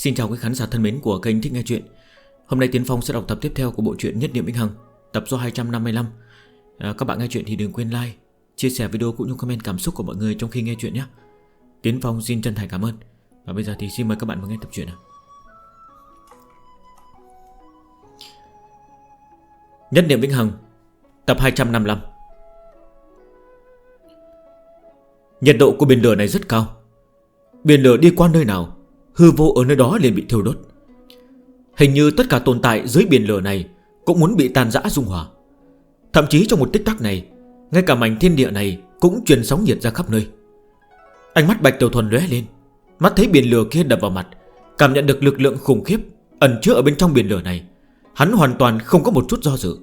Xin chào quý khán giả thân mến của kênh Thích Nghe Chuyện. Hôm nay Tiến Phong sẽ đọc tập tiếp theo của bộ truyện Nhất Niệm Vĩnh Hằng Tập số 255 à, Các bạn nghe chuyện thì đừng quên like, chia sẻ video cũng như comment cảm xúc của mọi người trong khi nghe chuyện nhé. Tiến Phong xin chân thành cảm ơn. Và bây giờ thì xin mời các bạn vào nghe tập truyện nào. Nhất Niệm Vĩnh Hằng Tập 255 Nhiệt độ của biển lửa này rất cao. Biển lửa đi qua nơi nào hư vô ở nơi đó liền bị thiêu đốt. Hình như tất cả tồn tại dưới biển lửa này Cũng muốn bị tan rã dung hòa. Thậm chí trong một tích tắc này, Ngay cả mảnh thiên địa này Cũng truyền sóng nhiệt ra khắp nơi. Ánh mắt Bạch Tiểu Thuần lóe lên, Mắt thấy biển lửa kia đập vào mặt, Cảm nhận được lực lượng khủng khiếp Ẩn chứa ở bên trong biển lửa này, Hắn hoàn toàn không có một chút do dự,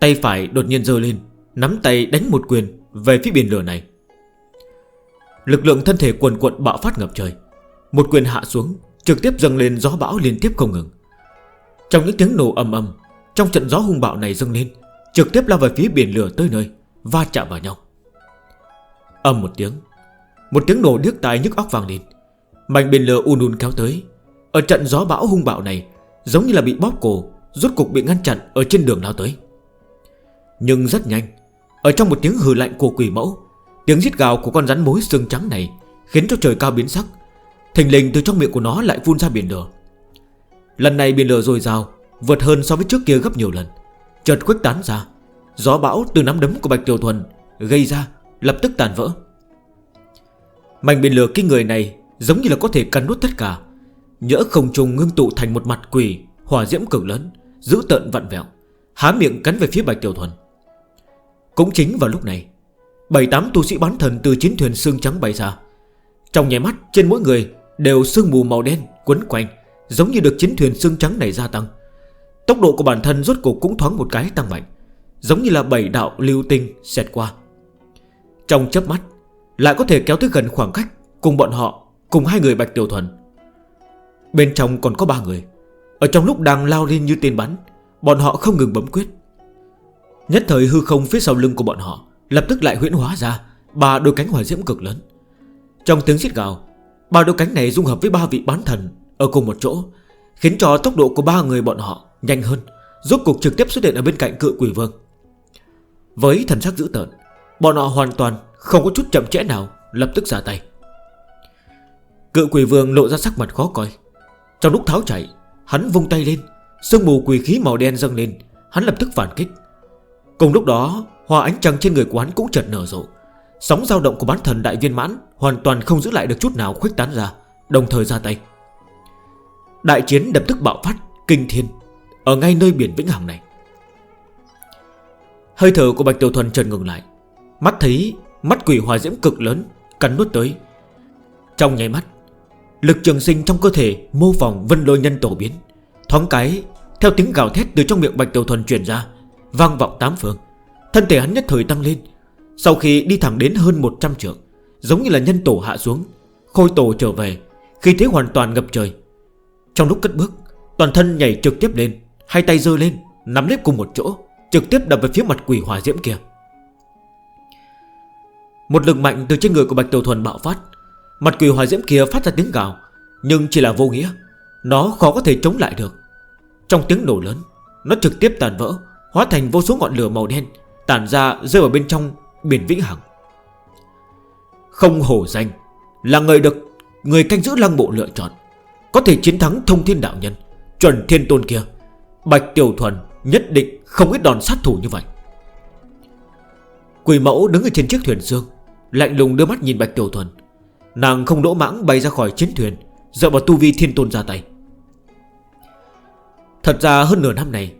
Tay phải đột nhiên giơ lên, Nắm tay đánh một quyền về phía biển lửa này. Lực lượng thân thể cuồn cuộn bạo phát ngập trời. Một quyền hạ xuống, Trực tiếp dâng lên gió bão liên tiếp không ngừng. Trong những tiếng nổ ầm ầm, Trong trận gió hung bạo này dâng lên, Trực tiếp lao về phía biển lửa tới nơi, Va chạm vào nhau. Âm một tiếng Một tiếng nổ điếc tai nhức óc vàng lên. Mảnh biển lửa un un kéo tới. Ở trận gió bão hung bạo này, Giống như là bị bóp cổ, Rốt cục bị ngăn chặn ở trên đường lao tới. Nhưng rất nhanh, Ở trong một tiếng hừ lạnh của quỷ mẫu, Tiếng giết gào của con rắn mối xương trắng này Khiến cho trời cao biến sắc Thình lình từ trong miệng của nó lại phun ra biển lửa. Lần này biển lửa rồi rào, Vượt hơn so với trước kia gấp nhiều lần. Chợt khuếch tán ra Gió bão từ nắm đấm của Bạch Tiểu Thuần Gây ra lập tức tàn vỡ. Mảnh biển lửa kinh người này Giống như là có thể cắn nuốt tất cả Nhỡ không trùng ngưng tụ thành một mặt quỷ Hỏa diễm cực lớn Giữ tợn vặn vẹo Há miệng cắn về phía Bạch Tiểu Thuần. Cũng chính vào lúc này bảy tám tu sĩ bán thần từ chiến thuyền xương trắng bay ra. Trong nhảy mắt trên mỗi người Đều sương mù màu đen quấn quanh, Giống như được chiến thuyền sương trắng này gia tăng. Tốc độ của bản thân rốt cuộc cũng thoáng một cái tăng mạnh, Giống như là bảy đạo lưu tinh xẹt qua. Trong chớp mắt, Lại có thể kéo tới gần khoảng cách Cùng bọn họ, Cùng hai người Bạch Tiểu Thuần. Bên trong còn có ba người. Ở trong lúc đang lao lên như tên bắn, Bọn họ không ngừng bấm quyết. Nhất thời hư không phía sau lưng của bọn họ Lập tức lại huyễn hóa ra Ba đôi cánh hỏa diễm cực lớn. Trong tiếng giết gào Ba đôi cánh này dung hợp với ba vị bán thần Ở cùng một chỗ, Khiến cho tốc độ của ba người bọn họ nhanh hơn, Rốt cuộc trực tiếp xuất hiện ở bên cạnh cự quỷ vương. Với thần sắc dữ tợn, Bọn họ hoàn toàn không có chút chậm trễ nào, Lập tức ra tay. Cự quỷ vương lộ ra sắc mặt khó coi. Trong lúc tháo chạy, Hắn vung tay lên, Sương mù quỷ khí màu đen dâng lên, Hắn lập tức phản kích. Cùng lúc đó Hòa ánh trăng trên người của hắn cũng chật nở rộ Sóng dao động của bán thần đại viên mãn Hoàn toàn không giữ lại được chút nào khuếch tán ra, Đồng thời ra tay. Đại chiến đập tức bạo phát, Kinh thiên, Ở ngay nơi biển Vĩnh Hằng này. Hơi thở của Bạch Tiểu Thuần trần ngừng lại. Mắt thấy mắt quỷ hòa diễm cực lớn, Cắn nuốt tới. Trong nháy mắt, Lực trường sinh trong cơ thể mô phỏng vân lôi nhân tổ biến, Thoáng cái, Theo tiếng gào thét từ trong miệng Bạch Tiểu Thuần truyền ra, Vang vọng tám phương. Thân thể hắn nhất thời tăng lên sau khi đi thẳng đến hơn 100 trượng, Giống như là nhân tổ hạ xuống, Khôi tổ trở về Khi thế hoàn toàn ngập trời. Trong lúc cất bước, Toàn thân nhảy trực tiếp lên, Hai tay dơ lên, Nắm lếp cùng một chỗ, Trực tiếp đập về phía mặt quỷ hỏa diễm kia. Một lực mạnh từ trên người của Bạch Tiểu Thuần bạo phát. Mặt quỷ hỏa diễm kia phát ra tiếng gào, Nhưng chỉ là vô nghĩa. Nó khó có thể chống lại được. Trong tiếng nổ lớn, Nó trực tiếp tàn vỡ, Hóa thành vô số ngọn lửa màu đen, Tản ra rơi vào bên trong biển vĩnh hằng. Không hổ danh Là người được Người canh giữ lăng mộ lựa chọn, Có thể chiến thắng thông thiên đạo nhân, Chuẩn thiên tôn kia. Bạch Tiểu Thuần nhất định không ít đòn sát thủ như vậy. Quỳ mẫu đứng ở trên chiếc thuyền dương, Lạnh lùng đưa mắt nhìn Bạch Tiểu Thuần. Nàng không đỗ mãng bay ra khỏi chiến thuyền, Dựa vào tu vi thiên tôn ra tay. Thật ra hơn nửa năm này,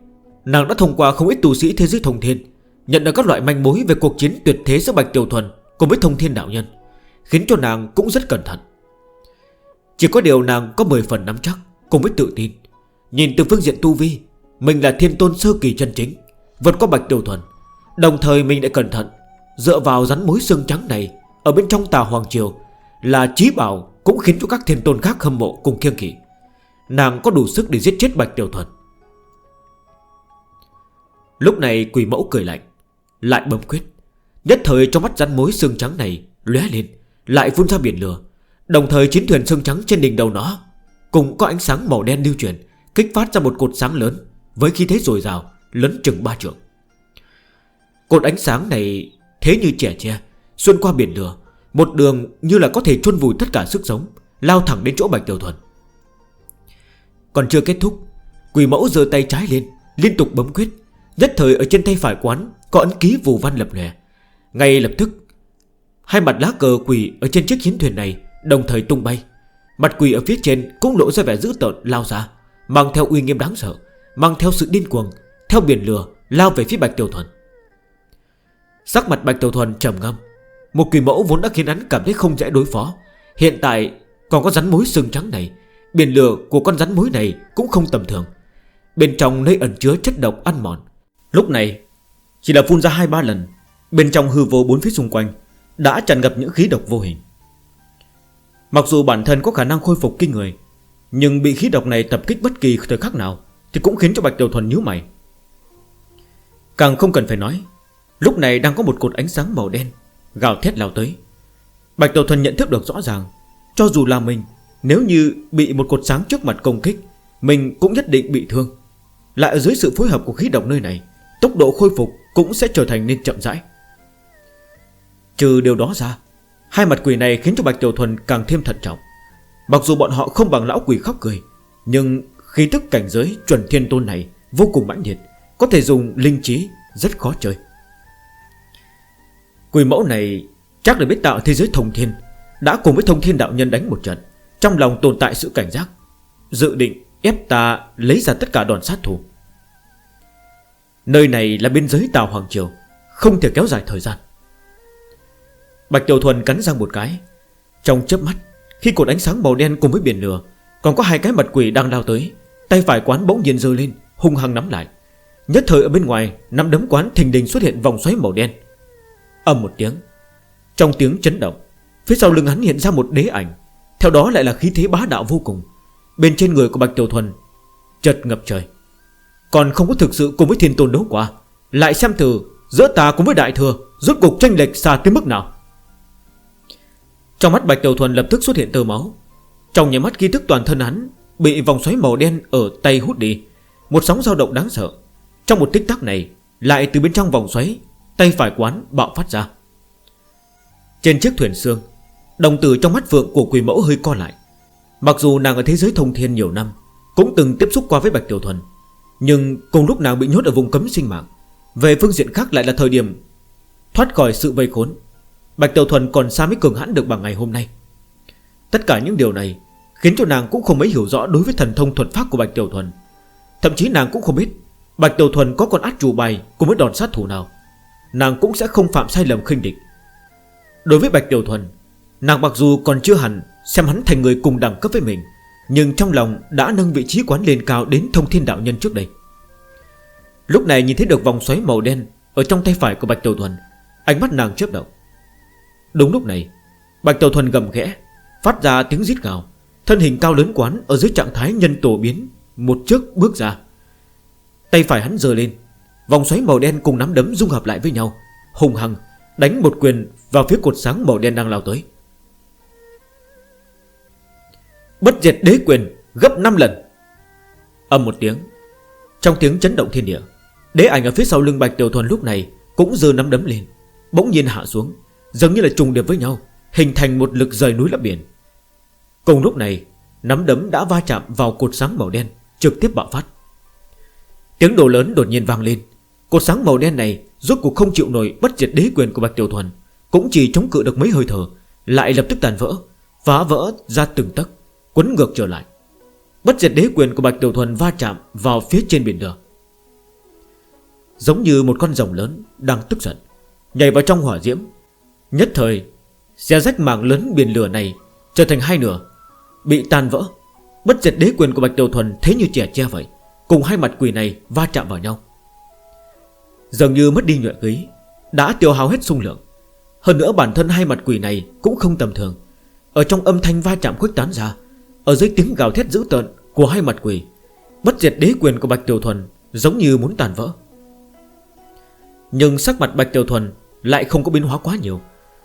Nàng đã thông qua không ít tu sĩ thế giới thông thiên Nhận được các loại manh mối về cuộc chiến tuyệt thế giữa Bạch Tiểu Thuần Cùng với thông thiên đạo nhân, Khiến cho nàng cũng rất cẩn thận. Chỉ có điều nàng có 10 phần nắm chắc, Cùng với tự tin. Nhìn từ phương diện tu vi, Mình là thiên tôn sơ kỳ chân chính, Vượt qua Bạch Tiểu Thuần. Đồng thời mình đã cẩn thận, Dựa vào rắn mối xương trắng này Ở bên trong tà Hoàng Triều Là trí bảo cũng khiến cho các thiên tôn khác hâm mộ cùng kiêng kỵ. Nàng có đủ sức để giết chết Bạch Tiểu Thuần. Lúc này quỷ mẫu cười lạnh. Lại bấm quyết. Nhất thời trong mắt rắn mối xương trắng này lóe lên, Lại phun ra biển lửa. Đồng thời chín thuyền xương trắng trên đỉnh đầu nó Cũng có ánh sáng màu đen lưu chuyển, Kích phát ra một cột sáng lớn, Với khí thế dồi dào, lớn chừng ba trượng. Cột ánh sáng này Thế như trẻ tre, xuyên qua biển lửa, Một đường như là có thể chôn vùi tất cả sức sống, Lao thẳng đến chỗ Bạch Tiểu Thuần. Còn chưa kết thúc, Quỷ mẫu giơ tay trái lên, Liên tục bấm quyết. Nhất thời ở trên tay phải quán có ấn ký vù văn lập lè Ngay lập tức, Hai mặt lá cờ quỷ ở trên chiếc chiến thuyền này Đồng thời tung bay. Mặt quỷ ở phía trên cũng lộ ra vẻ dữ tợn, lao ra, Mang theo uy nghiêm đáng sợ, Mang theo sự điên cuồng, Theo biển lửa lao về phía Bạch Tiểu Thuần. Sắc mặt Bạch Tiểu Thuần trầm ngâm. Một quỷ mẫu vốn đã khiến hắn cảm thấy không dễ đối phó. Hiện tại còn có rắn mối sừng trắng này. Biển lửa của con rắn mối này cũng không tầm thường. Bên trong nơi ẩn chứa chất độc ăn mòn. Lúc này chỉ là phun ra hai ba lần, Bên trong hư vô bốn phía xung quanh Đã tràn ngập những khí độc vô hình. Mặc dù bản thân có khả năng khôi phục kinh người, Nhưng bị khí độc này tập kích bất kỳ thời khắc nào Thì cũng khiến cho Bạch Tiểu Thuần nhíu mày. Càng không cần phải nói, Lúc này đang có một cột ánh sáng màu đen Gào thét lao tới. Bạch Tiểu Thuần nhận thức được rõ ràng, Cho dù là mình, Nếu như bị một cột sáng trước mặt công kích, Mình cũng nhất định bị thương. Lại ở dưới sự phối hợp của khí độc nơi này, Tốc độ khôi phục cũng sẽ trở thành nên chậm rãi. Trừ điều đó ra, Hai mặt quỷ này khiến cho Bạch Tiểu Thuần càng thêm thận trọng. Mặc dù bọn họ không bằng lão quỷ khóc cười, Nhưng khí tức cảnh giới chuẩn thiên tôn này Vô cùng mãnh liệt, Có thể dùng linh trí rất khó chơi. Quỷ mẫu này chắc là biết tạo thế giới thông thiên, Đã cùng với thông thiên đạo nhân đánh một trận, Trong lòng tồn tại sự cảnh giác, Dự định ép ta lấy ra tất cả đòn sát thủ. Nơi này là biên giới Tàu Hoàng Triều, Không thể kéo dài thời gian. Bạch Tiểu Thuần cắn răng một cái. Trong chớp mắt, Khi cột ánh sáng màu đen cùng với biển lửa, Còn có hai cái mặt quỷ đang lao tới, Tay phải quán bỗng nhiên rơi lên, Hung hăng nắm lại. Nhất thời ở bên ngoài, Nắm đấm quán thình đình xuất hiện vòng xoáy màu đen. Âm một tiếng, Trong tiếng chấn động, Phía sau lưng hắn hiện ra một đế ảnh, Theo đó lại là khí thế bá đạo vô cùng. Bên trên người của Bạch Tiểu Thuần Chật ngập trời. Còn không có thực sự cùng với thiên tôn đấu qua, Lại xem thử giữa ta cùng với đại thừa Rốt cuộc tranh lệch xa tới mức nào? Trong mắt Bạch Đầu Thuần lập tức xuất hiện tơ máu. Trong nhà mắt ký thức toàn thân hắn Bị vòng xoáy màu đen ở tay hút đi. Một sóng dao động đáng sợ. Trong một tích tắc này Lại từ bên trong vòng xoáy Tay phải quán bạo phát ra. Trên chiếc thuyền xương Đồng tử trong mắt vượng của quỷ mẫu hơi co lại. Mặc dù nàng ở thế giới thông thiên nhiều năm Cũng từng tiếp xúc qua với Bạch Tiểu Thuần nhưng cùng lúc nàng bị nhốt ở vùng cấm sinh mạng. Về phương diện khác lại là thời điểm Thoát khỏi sự vây khốn. Bạch Tiểu Thuần còn xa mới cường hãn được bằng ngày hôm nay. Tất cả những điều này Khiến cho nàng cũng không mấy hiểu rõ đối với thần thông thuật pháp của Bạch Tiểu Thuần. Thậm chí nàng cũng không biết Bạch Tiểu Thuần có con át chủ bài Cùng với đòn sát thủ nào. Nàng cũng sẽ không phạm sai lầm khinh địch. Đối với Bạch Tiểu Thuần, Nàng mặc dù còn chưa hẳn Xem hắn thành người cùng đẳng cấp với mình nhưng trong lòng đã nâng vị trí quán lên cao đến thông thiên đạo nhân trước đây. Lúc này nhìn thấy được vòng xoáy màu đen Ở trong tay phải của Bạch Tiểu Thuần, Ánh mắt nàng chớp động. Đúng lúc này, Bạch Tiểu Thuần gầm khẽ, Phát ra tiếng rít gào. Thân hình cao lớn quán ở dưới trạng thái nhân tổ biến, Một trước bước ra. Tay phải hắn dờ lên, Vòng xoáy màu đen cùng nắm đấm dung hợp lại với nhau, Hùng hằng đánh một quyền vào phía cột sáng màu đen đang lao tới. Bất diệt đế quyền gấp 5 lần. Âm một tiếng. Trong tiếng chấn động thiên địa, Đế ảnh ở phía sau lưng Bạch Tiểu Thuần lúc này Cũng dư nắm đấm lên, Bỗng nhiên hạ xuống, Giống như là trùng điệp với nhau, Hình thành một lực rời núi lập biển. Cùng lúc này, Nắm đấm đã va chạm vào cột sáng màu đen, Trực tiếp bạo phát. Tiếng đồ lớn đột nhiên vang lên. Cột sáng màu đen này Rốt cuộc không chịu nổi bất diệt đế quyền của Bạch Tiểu Thuần, Cũng chỉ chống cự được mấy hơi thở, Lại lập tức tàn vỡ, Phá vỡ ra từng tấc. Quấn ngược trở lại. Bất diệt đế quyền của Bạch Tiểu Thuần va chạm vào phía trên biển lửa Giống như một con rồng lớn đang tức giận, Nhảy vào trong hỏa diễm. Nhất thời, Xe rách mạng lớn biển lửa này Trở thành hai nửa, Bị tan vỡ. Bất diệt đế quyền của Bạch Tiểu Thuần thế như trẻ che vậy, Cùng hai mặt quỷ này va chạm vào nhau. Dường như mất đi nhuệ khí, Đã tiêu hao hết sung lượng. Hơn nữa bản thân hai mặt quỷ này cũng không tầm thường. Ở trong âm thanh va chạm khuếch tán ra ở dưới tiếng gào thét dữ tợn của hai mặt quỷ Bất diệt đế quyền của Bạch Tiểu Thuần Giống như muốn tàn vỡ. Nhưng sắc mặt Bạch Tiểu Thuần Lại không có biến hóa quá nhiều.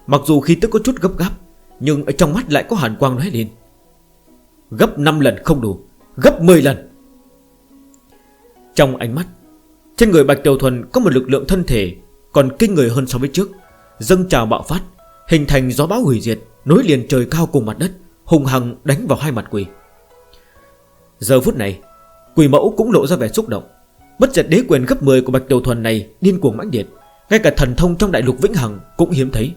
Mặc dù khi tức có chút gấp gáp, Nhưng ở trong mắt lại có hàn quang nói lên. Gấp 5 lần không đủ, Gấp 10 lần. Trong ánh mắt, Trên người Bạch Tiểu Thuần có một lực lượng thân thể Còn kinh người hơn so với trước, Dâng trào bạo phát, Hình thành gió bão hủy diệt, Nối liền trời cao cùng mặt đất. Hùng hằng đánh vào hai mặt quỷ. Giờ phút này quỷ mẫu cũng lộ ra vẻ xúc động. Bất chật đế quyền gấp 10 của Bạch Đầu Thuần này Điên cuồng mãnh liệt Ngay cả thần thông trong đại lục Vĩnh Hằng cũng hiếm thấy.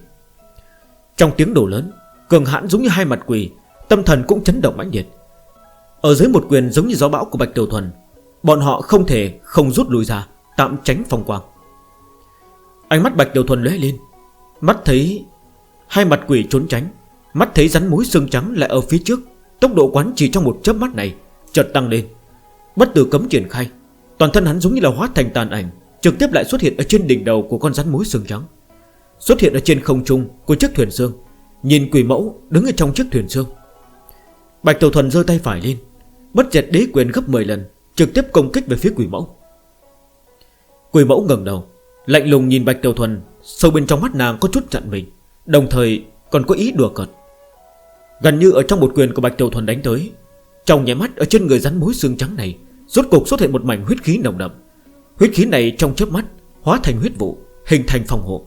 Trong tiếng đổ lớn Cường hãn giống như hai mặt quỷ, Tâm thần cũng chấn động mãnh liệt. Ở dưới một quyền giống như gió bão của Bạch Đầu Thuần Bọn họ không thể không rút lui ra Tạm tránh phong quang. Ánh mắt Bạch Đầu Thuần lóe lên Mắt thấy hai mặt quỷ trốn tránh. Mắt thấy rắn mối xương trắng lại ở phía trước, Tốc độ quán chỉ trong một chớp mắt này Chợt tăng lên. Bất tử cấm triển khai, Toàn thân hắn giống như là hóa thành tàn ảnh, Trực tiếp lại xuất hiện ở trên đỉnh đầu của con rắn mối xương trắng. Xuất hiện ở trên không trung của chiếc thuyền xương, Nhìn quỷ mẫu đứng ở trong chiếc thuyền xương. Bạch Tiểu Thuần dơ tay phải lên, Bất dẹt đế quyền gấp 10 lần, Trực tiếp công kích về phía quỷ mẫu. Quỷ mẫu ngẩn đầu, Lạnh lùng nhìn Bạch Tiểu Thuần, Sâu bên trong mắt nàng có chút chặn mình, Đồng thời còn có ý đùa cợt. Gần như ở trong một quyền của Bạch Tiểu Thuần đánh tới Trong nháy mắt ở trên người rắn mối xương trắng này Rốt cục xuất hiện một mảnh huyết khí nồng đậm. Huyết khí này trong chớp mắt Hóa thành huyết vụ, hình thành phòng hộ.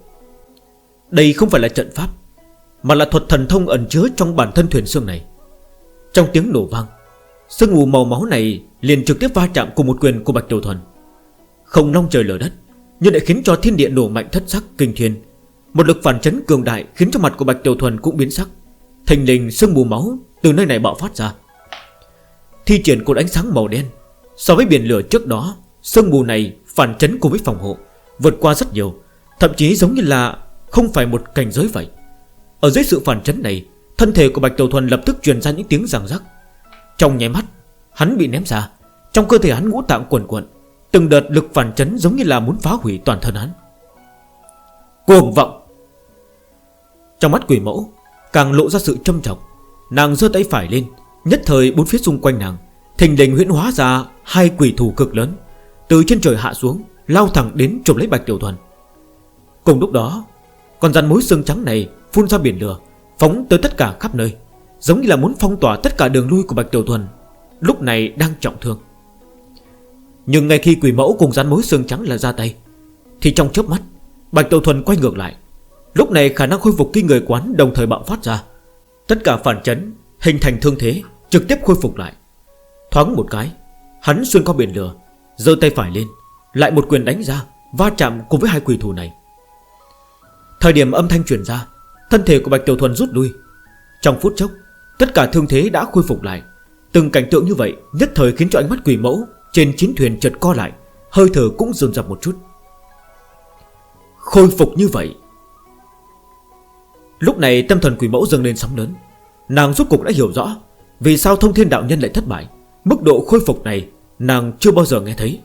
Đây không phải là trận pháp Mà là thuật thần thông ẩn chứa trong bản thân thuyền xương này. Trong tiếng nổ vang Sương mù màu máu này liền trực tiếp va chạm cùng một quyền của Bạch Tiểu Thuần. Không long trời lở đất Nhưng lại khiến cho thiên địa nổ mạnh thất sắc kinh thiên. Một lực phản chấn cường đại khiến cho mặt của Bạch Tiểu Thuần cũng biến sắc thình lình sương mù máu từ nơi này bạo phát ra. Thi triển cột ánh sáng màu đen. So với biển lửa trước đó, Sương mù này phản chấn cùng với phòng hộ, Vượt qua rất nhiều, Thậm chí giống như là không phải một cảnh giới vậy. Ở dưới sự phản chấn này, Thân thể của Bạch Tiểu Thuần lập tức truyền ra những tiếng ràng rắc. Trong nháy mắt, Hắn bị ném ra. Trong cơ thể hắn ngũ tạng quần quần Từng đợt lực phản chấn giống như là muốn phá hủy toàn thân hắn. Cuồng vọng! Trong mắt quỷ mẫu Càng lộ ra sự trâm trọng. Nàng dơ tay phải lên, Nhất thời bốn phía xung quanh nàng, Thình lình huyễn hóa ra hai quỷ thủ cực lớn, Từ trên trời hạ xuống, Lao thẳng đến trộm lấy Bạch Tiểu Thuần. Cùng lúc đó, Con rắn mối xương trắng này phun ra biển lửa, Phóng tới tất cả khắp nơi, Giống như là muốn phong tỏa tất cả đường lui của Bạch Tiểu Thuần, Lúc này đang trọng thương. Nhưng ngay khi quỷ mẫu cùng rắn mối xương trắng là ra tay, Thì trong chớp mắt, Bạch Tiểu Thuần quay ngược lại Lúc này khả năng khôi phục kinh người quán đồng thời bạo phát ra. Tất cả phản chấn Hình thành thương thế, Trực tiếp khôi phục lại. Thoáng một cái, Hắn xuyên qua biển lửa Dơ tay phải lên, Lại một quyền đánh ra, Va chạm cùng với hai quỷ thủ này. Thời điểm âm thanh chuyển ra, Thân thể của Bạch Tiểu Thuần rút lui. Trong phút chốc, Tất cả thương thế đã khôi phục lại. Từng cảnh tượng như vậy, Nhất thời khiến cho ánh mắt quỷ mẫu Trên chiến thuyền chợt co lại, Hơi thở cũng dồn dập một chút. Khôi phục như vậy Lúc này tâm thần quỷ mẫu dâng lên sóng lớn. Nàng rốt cục đã hiểu rõ Vì sao thông thiên đạo nhân lại thất bại. Mức độ khôi phục này nàng chưa bao giờ nghe thấy.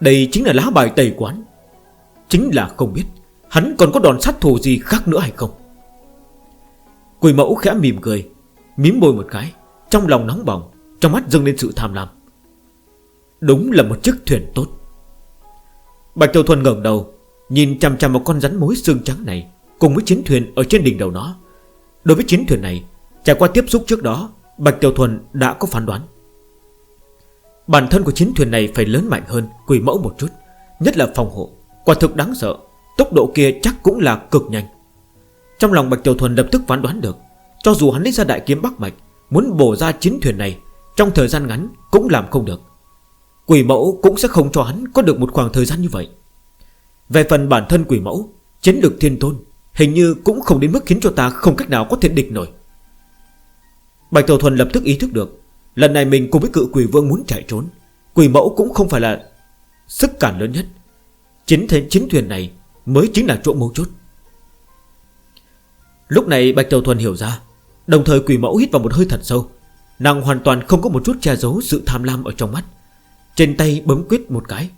Đây chính là lá bài tẩy quán. Chính là không biết Hắn còn có đòn sát thù gì khác nữa hay không. Quỷ mẫu khẽ mỉm cười, Mím môi một cái, Trong lòng nóng bỏng, Trong mắt dâng lên sự tham lam. Đúng là một chiếc thuyền tốt. Bạch châu Thuần ngẩng đầu, Nhìn chằm chằm một con rắn mối xương trắng này. Cùng với chiến thuyền ở trên đỉnh đầu nó. Đối với chiến thuyền này, Trải qua tiếp xúc trước đó, Bạch Tiểu Thuần đã có phán đoán. Bản thân của chiến thuyền này phải lớn mạnh hơn Quỷ mẫu một chút, Nhất là phòng hộ. Quả thực đáng sợ, Tốc độ kia chắc cũng là cực nhanh. Trong lòng Bạch Tiểu Thuần lập tức phán đoán được, Cho dù hắn lấy ra đại kiếm Bắc Mạch, Muốn bổ ra chiến thuyền này, Trong thời gian ngắn cũng làm không được. Quỷ mẫu cũng sẽ không cho hắn có được một khoảng thời gian như vậy. Về phần bản thân quỷ mẫu, Chiến lược thiên tôn Hình như cũng không đến mức khiến cho ta không cách nào có thể địch nổi. Bạch Tiểu Thuần lập tức ý thức được, Lần này mình cùng với cự quỷ vương muốn chạy trốn, Quỷ mẫu cũng không phải là Sức cản lớn nhất. Chính thế chính thuyền này Mới chính là chỗ mấu chốt. Lúc này Bạch Tiểu Thuần hiểu ra, Đồng thời quỷ mẫu hít vào một hơi thật sâu. Nàng hoàn toàn không có một chút che giấu sự tham lam ở trong mắt. Trên tay bấm quyết một cái,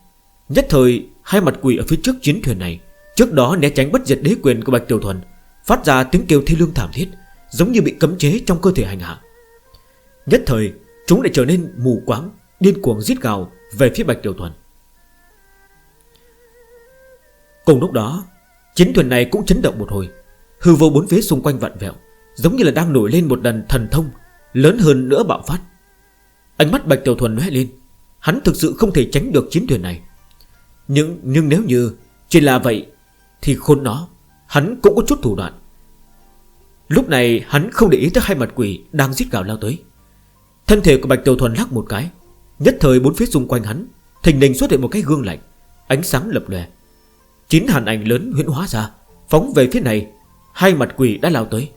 Nhất thời hai mặt quỷ ở phía trước chiến thuyền này Trước đó né tránh bất diệt đế quyền của Bạch Tiểu Thuần Phát ra tiếng kêu thi lương thảm thiết Giống như bị cấm chế trong cơ thể hành hạ. Nhất thời Chúng lại trở nên mù quáng Điên cuồng giết gào về phía Bạch Tiểu Thuần. Cùng lúc đó Chiến thuyền này cũng chấn động một hồi. Hư vô bốn phía xung quanh vặn vẹo Giống như là đang nổi lên một đần thần thông Lớn hơn nữa bạo phát. Ánh mắt Bạch Tiểu Thuần nói lên Hắn thực sự không thể tránh được chiến thuyền này. Nhưng, nhưng nếu như Chỉ là vậy thì khôn nó, Hắn cũng có chút thủ đoạn. Lúc này hắn không để ý tới hai mặt quỷ Đang giết gào lao tới. Thân thể của Bạch Tiểu Thuần lắc một cái, Nhất thời bốn phía xung quanh hắn, Thình lình xuất hiện một cái gương lạnh, Ánh sáng lập lè. Chín hàn ảnh lớn huyễn hóa ra, Phóng về phía này, Hai mặt quỷ đã lao tới.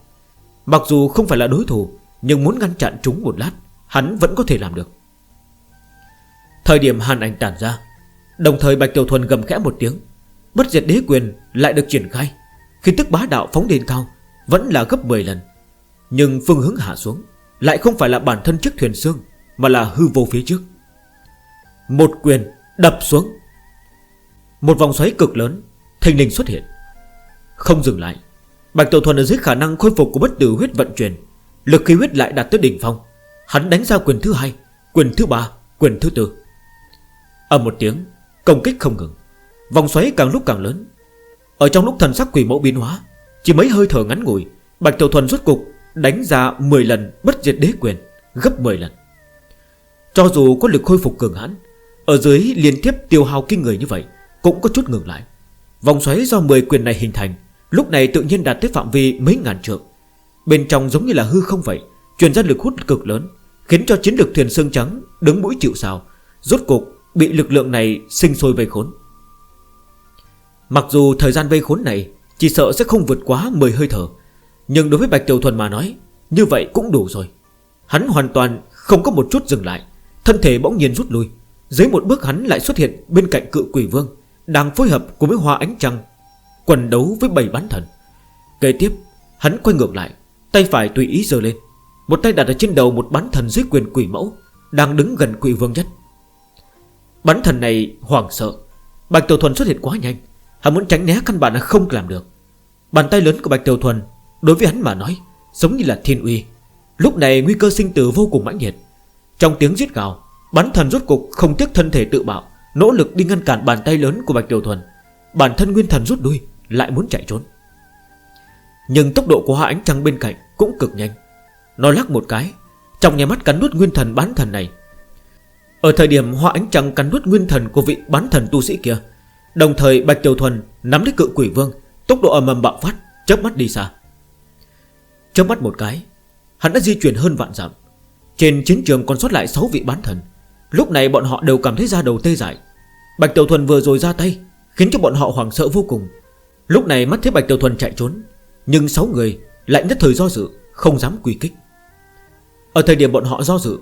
Mặc dù không phải là đối thủ, Nhưng muốn ngăn chặn chúng một lát, Hắn vẫn có thể làm được. Thời điểm hàn ảnh tản ra, Đồng thời Bạch Tiểu Thuần gầm khẽ một tiếng Bất diệt đế quyền lại được triển khai. Khi tức bá đạo phóng lên cao, Vẫn là gấp 10 lần. Nhưng phương hướng hạ xuống Lại không phải là bản thân chiếc thuyền xương, Mà là hư vô phía trước. Một quyền đập xuống. Một vòng xoáy cực lớn Thành linh xuất hiện. Không dừng lại, Bạch Tiểu Thuần ở dưới khả năng khôi phục của bất tử huyết vận chuyển, Lực khí huyết lại đạt tới đỉnh phong. Hắn đánh ra quyền thứ hai, Quyền thứ ba, Quyền thứ tư. Ở một tiếng, Công kích không ngừng. Vòng xoáy càng lúc càng lớn. Ở trong lúc thần sắc quỷ mẫu biến hóa, Chỉ mấy hơi thở ngắn ngủi, Bạch Tiểu Thuần rốt cục đánh ra 10 lần bất diệt đế quyền, Gấp 10 lần. Cho dù có lực khôi phục cường hãn, Ở dưới liên tiếp tiêu hao kinh người như vậy Cũng có chút ngừng lại. Vòng xoáy do 10 quyền này hình thành, Lúc này tự nhiên đạt tới phạm vi mấy ngàn trượng. Bên trong giống như là hư không vậy, Truyền ra lực hút cực lớn, Khiến cho chiến lược thuyền sương trắng đứng mũi chịu sao Rốt cục bị lực lượng này sinh sôi vây khốn. Mặc dù thời gian vây khốn này Chỉ sợ sẽ không vượt quá 10 hơi thở, Nhưng đối với Bạch Tiểu Thuần mà nói, Như vậy cũng đủ rồi. Hắn hoàn toàn không có một chút dừng lại, Thân thể bỗng nhiên rút lui. Dưới một bước hắn lại xuất hiện bên cạnh cự quỷ vương, Đang phối hợp cùng với hoa ánh trăng Quần đấu với bảy bán thần. Kế tiếp, hắn quay ngược lại, Tay phải tùy ý dơ lên. Một tay đặt ở trên đầu một bán thần dưới quyền quỷ mẫu, Đang đứng gần quỷ vương nhất. Bán thần này hoảng sợ, Bạch Tiểu Thuần xuất hiện quá nhanh Hắn muốn tránh né căn bản là không làm được. Bàn tay lớn của Bạch Tiểu Thuần, Đối với hắn mà nói, Giống như là thiên uy. Lúc này nguy cơ sinh tử vô cùng mãnh liệt. Trong tiếng giết gào Bắn thần rút cục không tiếc thân thể tự bạo, Nỗ lực đi ngăn cản bàn tay lớn của Bạch Tiểu Thuần. Bản thân nguyên thần rút đuôi Lại muốn chạy trốn. Nhưng tốc độ của hạ ánh trăng bên cạnh Cũng cực nhanh. Nó lắc một cái, Trong nhà mắt cắn nuốt nguyên thần bán thần này. Ở thời điểm hoa ánh trăng cắn nuốt nguyên thần Của vị bán thần tu sĩ kia Đồng thời Bạch Tiểu Thuần nắm lấy cự quỷ vương, Tốc độ ầm ầm bạo phát, chớp mắt đi xa. Chớp mắt một cái, Hắn đã di chuyển hơn vạn dặm. Trên chiến trường còn sót lại 6 vị bán thần. Lúc này bọn họ đều cảm thấy ra đầu tê dại. Bạch Tiểu Thuần vừa rồi ra tay, Khiến cho bọn họ hoảng sợ vô cùng. Lúc này mắt thấy Bạch Tiểu Thuần chạy trốn, Nhưng 6 người lại nhất thời do dự, Không dám quy kích. Ở thời điểm bọn họ do dự,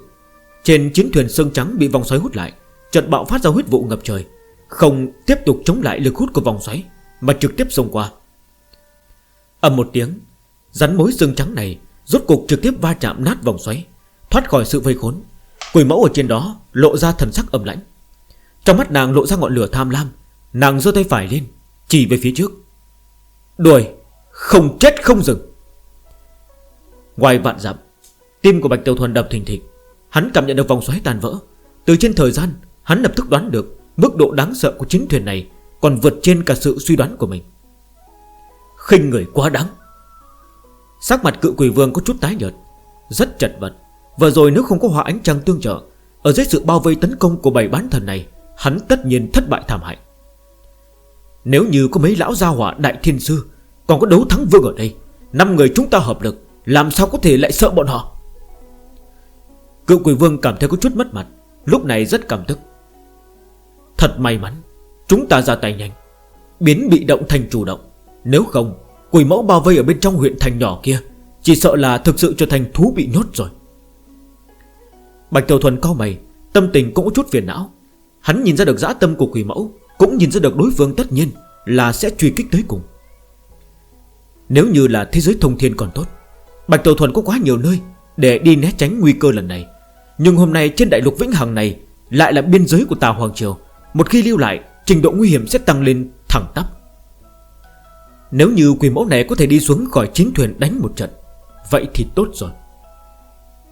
Trên chiến thuyền sơn trắng bị vòng xoáy hút lại Trận bạo phát ra huyết vụ ngập trời. Không tiếp tục chống lại lực hút của vòng xoáy, Mà trực tiếp xông qua. Âm một tiếng, Rắn mối xương trắng này Rốt cục trực tiếp va chạm nát vòng xoáy, Thoát khỏi sự vây khốn. Quỷ mẫu ở trên đó lộ ra thần sắc âm lãnh. Trong mắt nàng lộ ra ngọn lửa tham lam, Nàng giơ tay phải lên, Chỉ về phía trước. Đuổi, không chết không dừng. Ngoài vạn dặm, Tim của Bạch Tiểu Thuần đập thình thịch. Hắn cảm nhận được vòng xoáy tàn vỡ. Từ trên thời gian, hắn lập tức đoán được Mức độ đáng sợ của chiến thuyền này Còn vượt trên cả sự suy đoán của mình. Khinh người quá đáng. Sắc mặt cự quỷ vương có chút tái nhợt, Rất chật vật. Vừa rồi nếu không có hỏa ánh trăng tương trợ, Ở dưới sự bao vây tấn công của bảy bán thần này, Hắn tất nhiên thất bại thảm hại. Nếu như có mấy lão gia hỏa đại thiên sư Còn có đấu thắng vương ở đây, năm người chúng ta hợp lực, Làm sao có thể lại sợ bọn họ? Cựu quỷ vương cảm thấy có chút mất mặt, Lúc này rất cảm tức. Thật may mắn, Chúng ta ra tay nhanh. Biến bị động thành chủ động. Nếu không, Quỷ mẫu bao vây ở bên trong huyện thành nhỏ kia, Chỉ sợ là thực sự trở thành thú bị nhốt rồi. Bạch Tiểu Thuần co mày, Tâm tình cũng có chút phiền não. Hắn nhìn ra được dã tâm của quỷ mẫu, Cũng nhìn ra được đối phương tất nhiên Là sẽ truy kích tới cùng. Nếu như là thế giới thông thiên còn tốt, Bạch Tiểu Thuần có quá nhiều nơi Để đi né tránh nguy cơ lần này. Nhưng hôm nay trên đại lục Vĩnh Hằng này Lại là biên giới của Tàu Hoàng Triều một khi lưu lại, Trình độ nguy hiểm sẽ tăng lên thẳng tắp. Nếu như quỷ mẫu này có thể đi xuống khỏi chiến thuyền đánh một trận, Vậy thì tốt rồi.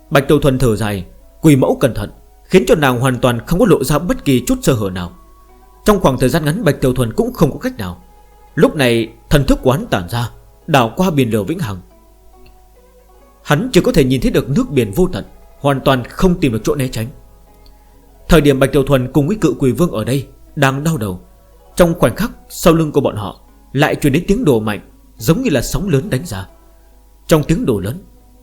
Bạch Tâu Thuần thở dài Quỷ mẫu cẩn thận, Khiến cho nàng hoàn toàn không có lộ ra bất kỳ chút sơ hở nào. Trong khoảng thời gian ngắn, Bạch Tâu Thuần cũng không có cách nào. Lúc này, thần thức của hắn tản ra đào qua biển lửa vĩnh hằng. Hắn chỉ có thể nhìn thấy được nước biển vô tận, Hoàn toàn không tìm được chỗ né tránh. Thời điểm Bạch Tiểu Thuần cùng với cự quỷ vương ở đây Đang đau đầu. Trong khoảnh khắc, sau lưng của bọn họ Lại truyền đến tiếng đồ mạnh, Giống như là sóng lớn đánh ra. Trong tiếng đồ lớn,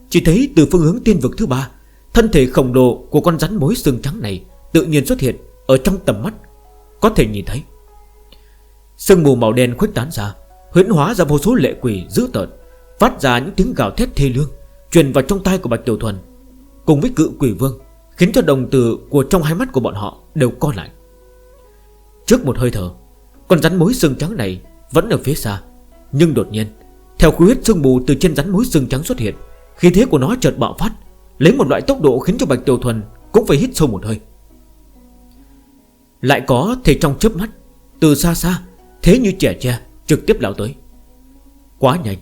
Chỉ thấy từ phương hướng tiên vực thứ ba, Thân thể khổng lồ của con rắn mối xương trắng này Tự nhiên xuất hiện ở trong tầm mắt. Có thể nhìn thấy, Sương mù màu đen khuếch tán ra, Huyễn hóa ra vô số lệ quỷ dữ tợn, Phát ra những tiếng gào thét thê lương Truyền vào trong tay của Bạch Tiểu Thuần. Cùng với cự quỷ vương Khiến cho đồng từ của trong hai mắt của bọn họ Đều co lại. Trước một hơi thở, Con rắn mối xương trắng này vẫn ở phía xa, Nhưng đột nhiên, Theo khí huyết sương mù từ trên rắn mối xương trắng xuất hiện Khi thế của nó chợt bạo phát, Lấy một loại tốc độ khiến cho Bạch Tiểu Thuần Cũng phải hít sâu một hơi. Lại có thể trong chớp mắt, Từ xa xa, Thế như trẻ tre trực tiếp lão tới. Quá nhanh,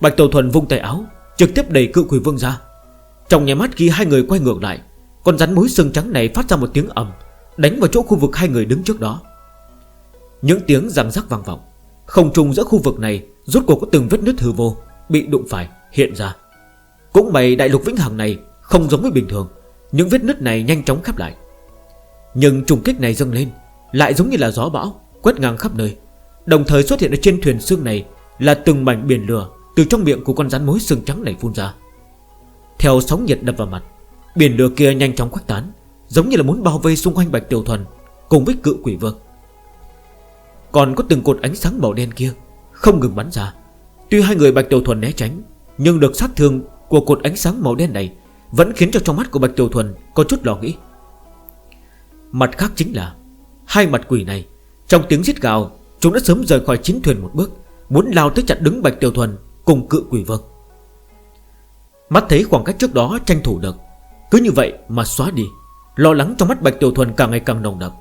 Bạch Tiểu Thuần vung tay áo, Trực tiếp đẩy cự quỷ vương ra. Trong nhà mắt khi hai người quay ngược lại con rắn mối sừng trắng này phát ra một tiếng ầm, Đánh vào chỗ khu vực hai người đứng trước đó. Những tiếng giảm rắc vang vọng, Không trùng giữa khu vực này Rốt cuộc có từng vết nứt hư vô, Bị đụng phải, hiện ra. Cũng mày đại lục vĩnh hằng này Không giống với bình thường, Những vết nứt này nhanh chóng khép lại. Nhưng trùng kích này dâng lên, Lại giống như là gió bão, Quét ngang khắp nơi. Đồng thời xuất hiện ở trên thuyền xương này Là từng mảnh biển lửa Từ trong miệng của con rắn mối xương trắng này phun ra. Theo sóng nhiệt đập vào mặt Biển lửa kia nhanh chóng khuếch tán, Giống như là muốn bao vây xung quanh Bạch Tiểu Thuần Cùng với cự quỷ vương. Còn có từng cột ánh sáng màu đen kia, Không ngừng bắn ra. Tuy hai người Bạch Tiểu Thuần né tránh, Nhưng được sát thương của cột ánh sáng màu đen này Vẫn khiến cho trong mắt của Bạch Tiểu Thuần Có chút lo nghĩ. Mặt khác chính là, Hai mặt quỷ này, Trong tiếng giết gào, Chúng đã sớm rời khỏi chiến thuyền một bước, Muốn lao tới chặt đứng Bạch Tiểu Thuần Cùng cự quỷ vương. Mắt thấy khoảng cách trước đó tranh thủ được cứ như vậy mà xóa đi, Lo lắng trong mắt Bạch Tiểu Thuần càng ngày càng nồng đậm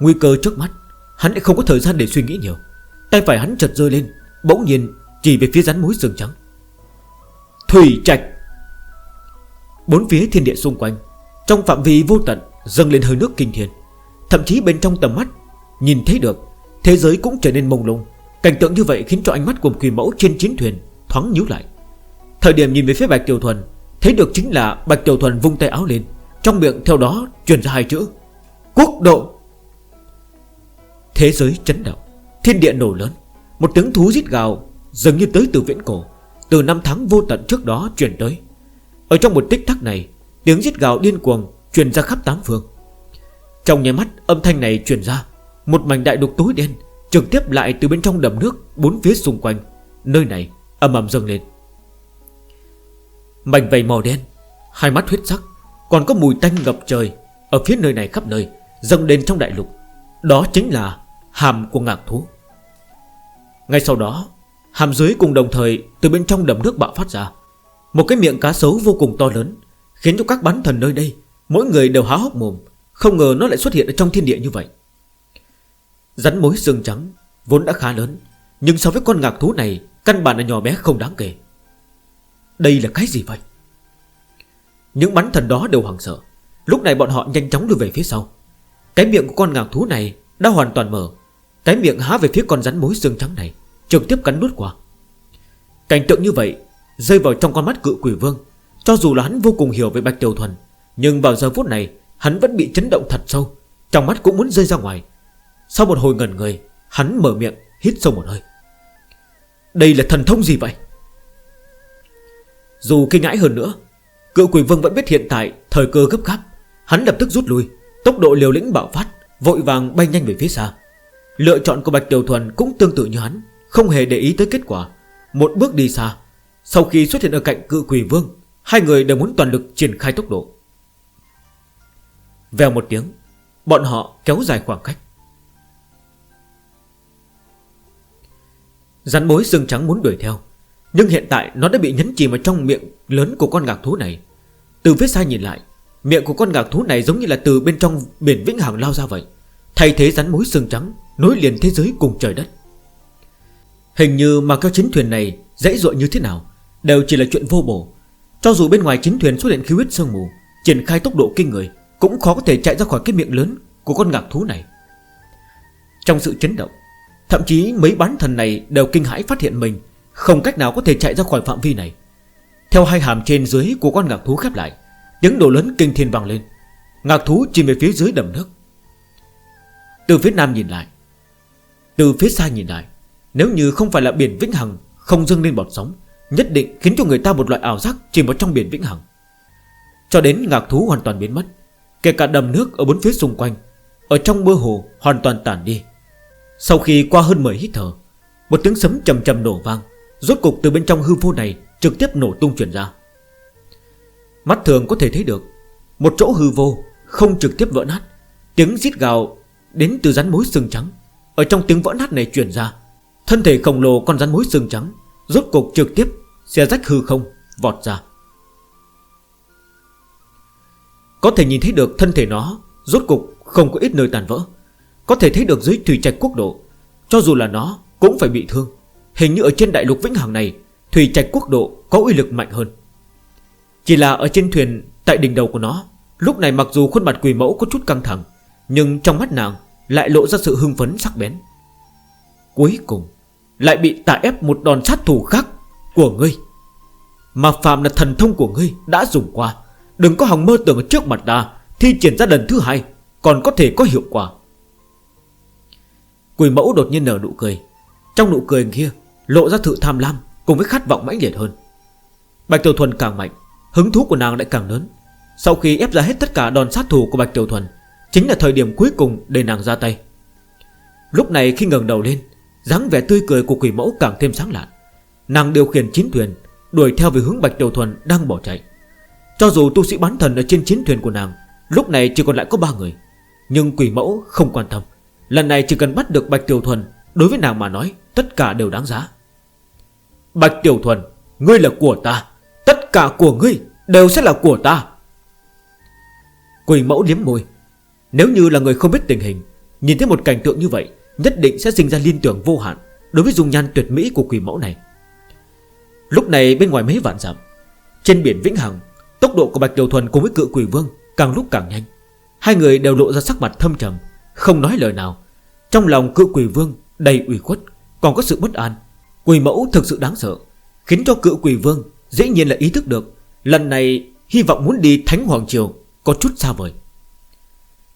Nguy cơ trước mắt, Hắn lại không có thời gian để suy nghĩ nhiều. Tay phải hắn chợt rơi lên, Bỗng nhiên chỉ về phía rắn mối rừng trắng. Thủy Trạch! Bốn phía thiên địa xung quanh, Trong phạm vi vô tận, Dâng lên hơi nước kinh thiên. Thậm chí bên trong tầm mắt, Nhìn thấy được, Thế giới cũng trở nên mông lung. Cảnh tượng như vậy khiến cho ánh mắt của quỷ mẫu trên chiến thuyền Thoáng nhíu lại. Thời điểm nhìn về phía Bạch Tiểu Thuần Thấy được chính là Bạch Tiểu Thuần vung tay áo lên, Trong miệng theo đó truyền ra hai chữ, Quốc độ. Thế giới chấn động, Thiên địa nổ lớn, Một tiếng thú giết gào dường như tới từ viễn cổ, Từ năm tháng vô tận trước đó truyền tới. Ở trong một tích tắc này, Tiếng giết gào điên cuồng truyền ra khắp tám phương. Trong nháy mắt, âm thanh này truyền ra, Một mảnh đại đục tối đen Trực tiếp lại từ bên trong đầm nước Bốn phía xung quanh, Nơi này âm ầm dâng lên. Mảnh vầy màu đen, Hai mắt huyết sắc, Còn có mùi tanh ngập trời Ở phía nơi này khắp nơi, Dâng lên trong đại lục. Đó chính là hàm của ngạc thú. Ngay sau đó, Hàm dưới cùng đồng thời Từ bên trong đầm nước bạo phát ra. Một cái miệng cá sấu vô cùng to lớn, Khiến cho các bán thần nơi đây, Mỗi người đều há hốc mồm, Không ngờ nó lại xuất hiện ở trong thiên địa như vậy. Rắn mối xương trắng Vốn đã khá lớn, Nhưng so với con ngạc thú này, Căn bản là nhỏ bé không đáng kể. Đây là cái gì vậy? Những bắn thần đó đều hoảng sợ. Lúc này bọn họ nhanh chóng lùi về phía sau. Cái miệng của con ngạc thú này Đã hoàn toàn mở. Cái miệng há về phía con rắn mối xương trắng này, Trực tiếp cắn nuốt qua. Cảnh tượng như vậy Rơi vào trong con mắt cự quỷ vương. Cho dù là hắn vô cùng hiểu về Bạch Tiểu Thuần, Nhưng vào giờ phút này, Hắn vẫn bị chấn động thật sâu. Trong mắt cũng muốn rơi ra ngoài. Sau một hồi ngẩn người, Hắn mở miệng, hít sâu một hơi. Đây là thần thông gì vậy? Dù kinh ngãi hơn nữa, cựu quỷ vương vẫn biết hiện tại Thời cơ gấp gáp. Hắn lập tức rút lui, Tốc độ liều lĩnh bạo phát, Vội vàng bay nhanh về phía xa. Lựa chọn của Bạch Tiểu Thuần cũng tương tự như hắn, Không hề để ý tới kết quả. Một bước đi xa, Sau khi xuất hiện ở cạnh cự quỷ vương, Hai người đều muốn toàn lực triển khai tốc độ. Vèo một tiếng, Bọn họ kéo dài khoảng cách. Rắn bối xương trắng muốn đuổi theo. Nhưng hiện tại, nó đã bị nhấn chìm vào trong miệng lớn của con ngạc thú này. Từ phía xa nhìn lại, Miệng của con ngạc thú này giống như là từ bên trong biển Vĩnh Hằng lao ra vậy. Thay thế rắn mối xương trắng, Nối liền thế giới cùng trời đất. Hình như mà các chiến thuyền này dễ dội như thế nào, Đều chỉ là chuyện vô bổ. Cho dù bên ngoài chiến thuyền xuất hiện khí huyết sương mù, Triển khai tốc độ kinh người, Cũng khó có thể chạy ra khỏi cái miệng lớn của con ngạc thú này. Trong sự chấn động, Thậm chí mấy bán thần này đều kinh hãi phát hiện mình. Không cách nào có thể chạy ra khỏi phạm vi này. Theo hai hàm trên dưới của con ngạc thú khép lại, Tiếng nổ lớn kinh thiên vang lên. Ngạc thú chìm về phía dưới đầm nước. Từ phía nam nhìn lại, Từ phía xa nhìn lại, Nếu như không phải là biển Vĩnh Hằng Không dâng lên bọt sóng, Nhất định khiến cho người ta một loại ảo giác chìm vào trong biển Vĩnh Hằng. Cho đến ngạc thú hoàn toàn biến mất, Kể cả đầm nước ở bốn phía xung quanh, Ở trong mơ hồ hoàn toàn tản đi. Sau khi qua hơn 10 hít thở, Một tiếng sấm trầm trầm nổ vang Rốt cục từ bên trong hư vô này Trực tiếp nổ tung chuyển ra. Mắt thường có thể thấy được, Một chỗ hư vô không trực tiếp vỡ nát. Tiếng rít gào đến từ rắn mối xương trắng. Ở trong tiếng vỡ nát này chuyển ra, Thân thể khổng lồ con rắn mối xương trắng Rốt cục trực tiếp Xe rách hư không, vọt ra. Có thể nhìn thấy được thân thể nó Rốt cục không có ít nơi tàn vỡ. Có thể thấy được dưới thủy trạch quốc độ, Cho dù là nó cũng phải bị thương. Hình như ở trên đại lục Vĩnh Hằng này, Thủy trạch quốc độ có uy lực mạnh hơn. Chỉ là ở trên thuyền Tại đỉnh đầu của nó, Lúc này mặc dù khuôn mặt quỷ mẫu có chút căng thẳng, Nhưng trong mắt nàng lại lộ ra sự hưng phấn sắc bén. Cuối cùng, Lại bị tả ép một đòn sát thủ khác Của ngươi. Mà phàm là thần thông của ngươi đã dùng qua, Đừng có hòng mơ tưởng ở trước mặt ta, Thi triển ra lần thứ hai, Còn có thể có hiệu quả. Quỷ mẫu đột nhiên nở nụ cười. Trong nụ cười kia Lộ ra sự tham lam Cùng với khát vọng mãnh liệt hơn. Bạch Tiểu Thuần càng mạnh, Hứng thú của nàng lại càng lớn. Sau khi ép ra hết tất cả đòn sát thủ của Bạch Tiểu Thuần, Chính là thời điểm cuối cùng để nàng ra tay. Lúc này khi ngừng đầu lên, dáng vẻ tươi cười của quỷ mẫu càng thêm sáng lạn. Nàng điều khiển chiến thuyền, Đuổi theo về hướng Bạch Tiểu Thuần đang bỏ chạy. Cho dù tu sĩ bán thần ở trên chiến thuyền của nàng, Lúc này chỉ còn lại có ba người. Nhưng quỷ mẫu không quan tâm. Lần này chỉ cần bắt được Bạch Tiểu Thuần, Đối với nàng mà nói, Tất cả đều đáng giá. Bạch Tiểu Thuần, Ngươi là của ta. Tất cả của ngươi đều sẽ là của ta. Quỳ mẫu liếm môi. Nếu như là người không biết tình hình, Nhìn thấy một cảnh tượng như vậy, Nhất định sẽ sinh ra liên tưởng vô hạn Đối với dung nhan tuyệt mỹ của quỷ mẫu này. Lúc này bên ngoài mấy vạn dặm, Trên biển Vĩnh Hằng, Tốc độ của Bạch Tiểu Thuần cùng với cự quỷ vương Càng lúc càng nhanh. Hai người đều lộ ra sắc mặt thâm trầm, Không nói lời nào. Trong lòng cự quỷ vương đầy ủy khuất, Còn có sự bất an. Quỷ mẫu thực sự đáng sợ, Khiến cho cự quỷ vương dễ nhiên là ý thức được. Lần này, hy vọng muốn đi Thánh Hoàng Triều Có chút xa vời.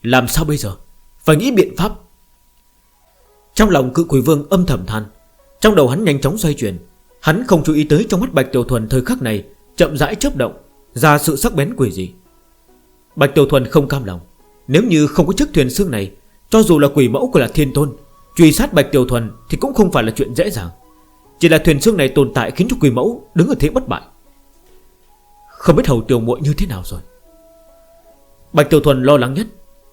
Làm sao bây giờ? Phải nghĩ biện pháp. Trong lòng cự quỷ vương âm thầm than, Trong đầu hắn nhanh chóng xoay chuyển. Hắn không chú ý tới trong mắt Bạch Tiểu Thuần thời khắc này, Chậm rãi chớp động, Ra sự sắc bén quỷ gì Bạch Tiểu Thuần không cam lòng, Nếu như không có chiếc thuyền xương này, Cho dù là quỷ mẫu của là thiên tôn, Truy sát Bạch Tiểu Thuần thì cũng không phải là chuyện dễ dàng. Chỉ là thuyền xương này tồn tại khiến cho quỷ mẫu đứng ở thế bất bại. Không biết hầu tiểu muội như thế nào rồi. Bạch Tiểu Thuần lo lắng nhất,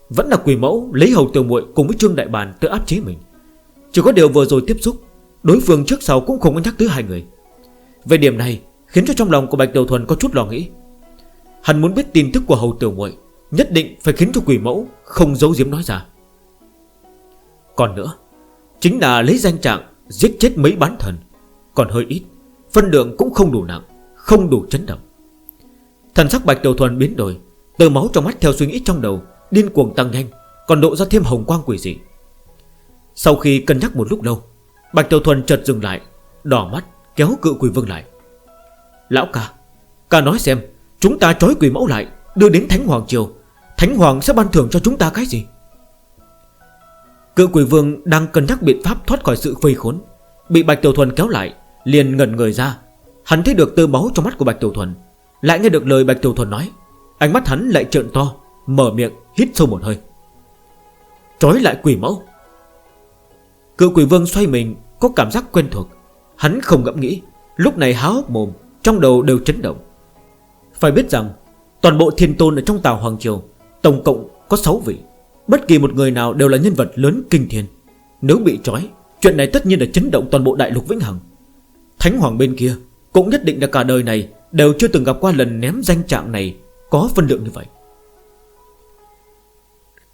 Vẫn là quỷ mẫu lấy hầu tiểu muội cùng với Trương Đại Bàn tự áp chế mình. Chỉ có điều vừa rồi tiếp xúc, Đối phương trước sau cũng không có nhắc tới hai người. Về điểm này, Khiến cho trong lòng của Bạch Tiểu Thuần có chút lo nghĩ. Hắn muốn biết tin tức của hầu tiểu muội, Nhất định phải khiến cho quỷ mẫu Không giấu giếm nói ra. Còn nữa, Chính là lấy danh trạng Giết chết mấy bán thần còn hơi ít, Phân lượng cũng không đủ nặng, Không đủ chấn động. Thần sắc bạch đầu thuần biến đổi từ máu trong mắt theo suy nghĩ trong đầu, Điên cuồng tăng nhanh, Còn độ ra thêm hồng quang quỷ dị. Sau khi cân nhắc một lúc lâu, Bạch đầu thuần chợt dừng lại, Đỏ mắt kéo cự quỷ vương lại. Lão ca Ca nói xem, Chúng ta trói quỷ mẫu lại, Đưa đến Thánh Hoàng Triều, Thánh Hoàng sẽ ban thưởng cho chúng ta cái gì? Cự quỷ vương đang cân nhắc biện pháp thoát khỏi sự vây khốn Bị Bạch Tiểu Thuần kéo lại, Liền ngẩn người ra. Hắn thấy được tư máu trong mắt của Bạch Tiểu Thuần. Lại nghe được lời Bạch Tiểu Thuần nói. Ánh mắt hắn lại trợn to, Mở miệng, hít sâu một hơi. Trói lại quỷ mẫu. Cự quỷ vương xoay mình, Có cảm giác quen thuộc. Hắn không ngẫm nghĩ, Lúc này háo hốc mồm, Trong đầu đều chấn động. Phải biết rằng, Toàn bộ thiên tôn ở trong tàu Hoàng Triều, Tổng cộng có 6 vị. Bất kỳ một người nào đều là nhân vật lớn kinh thiên. Nếu bị trói Chuyện này tất nhiên là chấn động toàn bộ đại lục Vĩnh Hằng. Thánh Hoàng bên kia Cũng nhất định là cả đời này Đều chưa từng gặp qua lần ném danh trạng này Có phân lượng như vậy.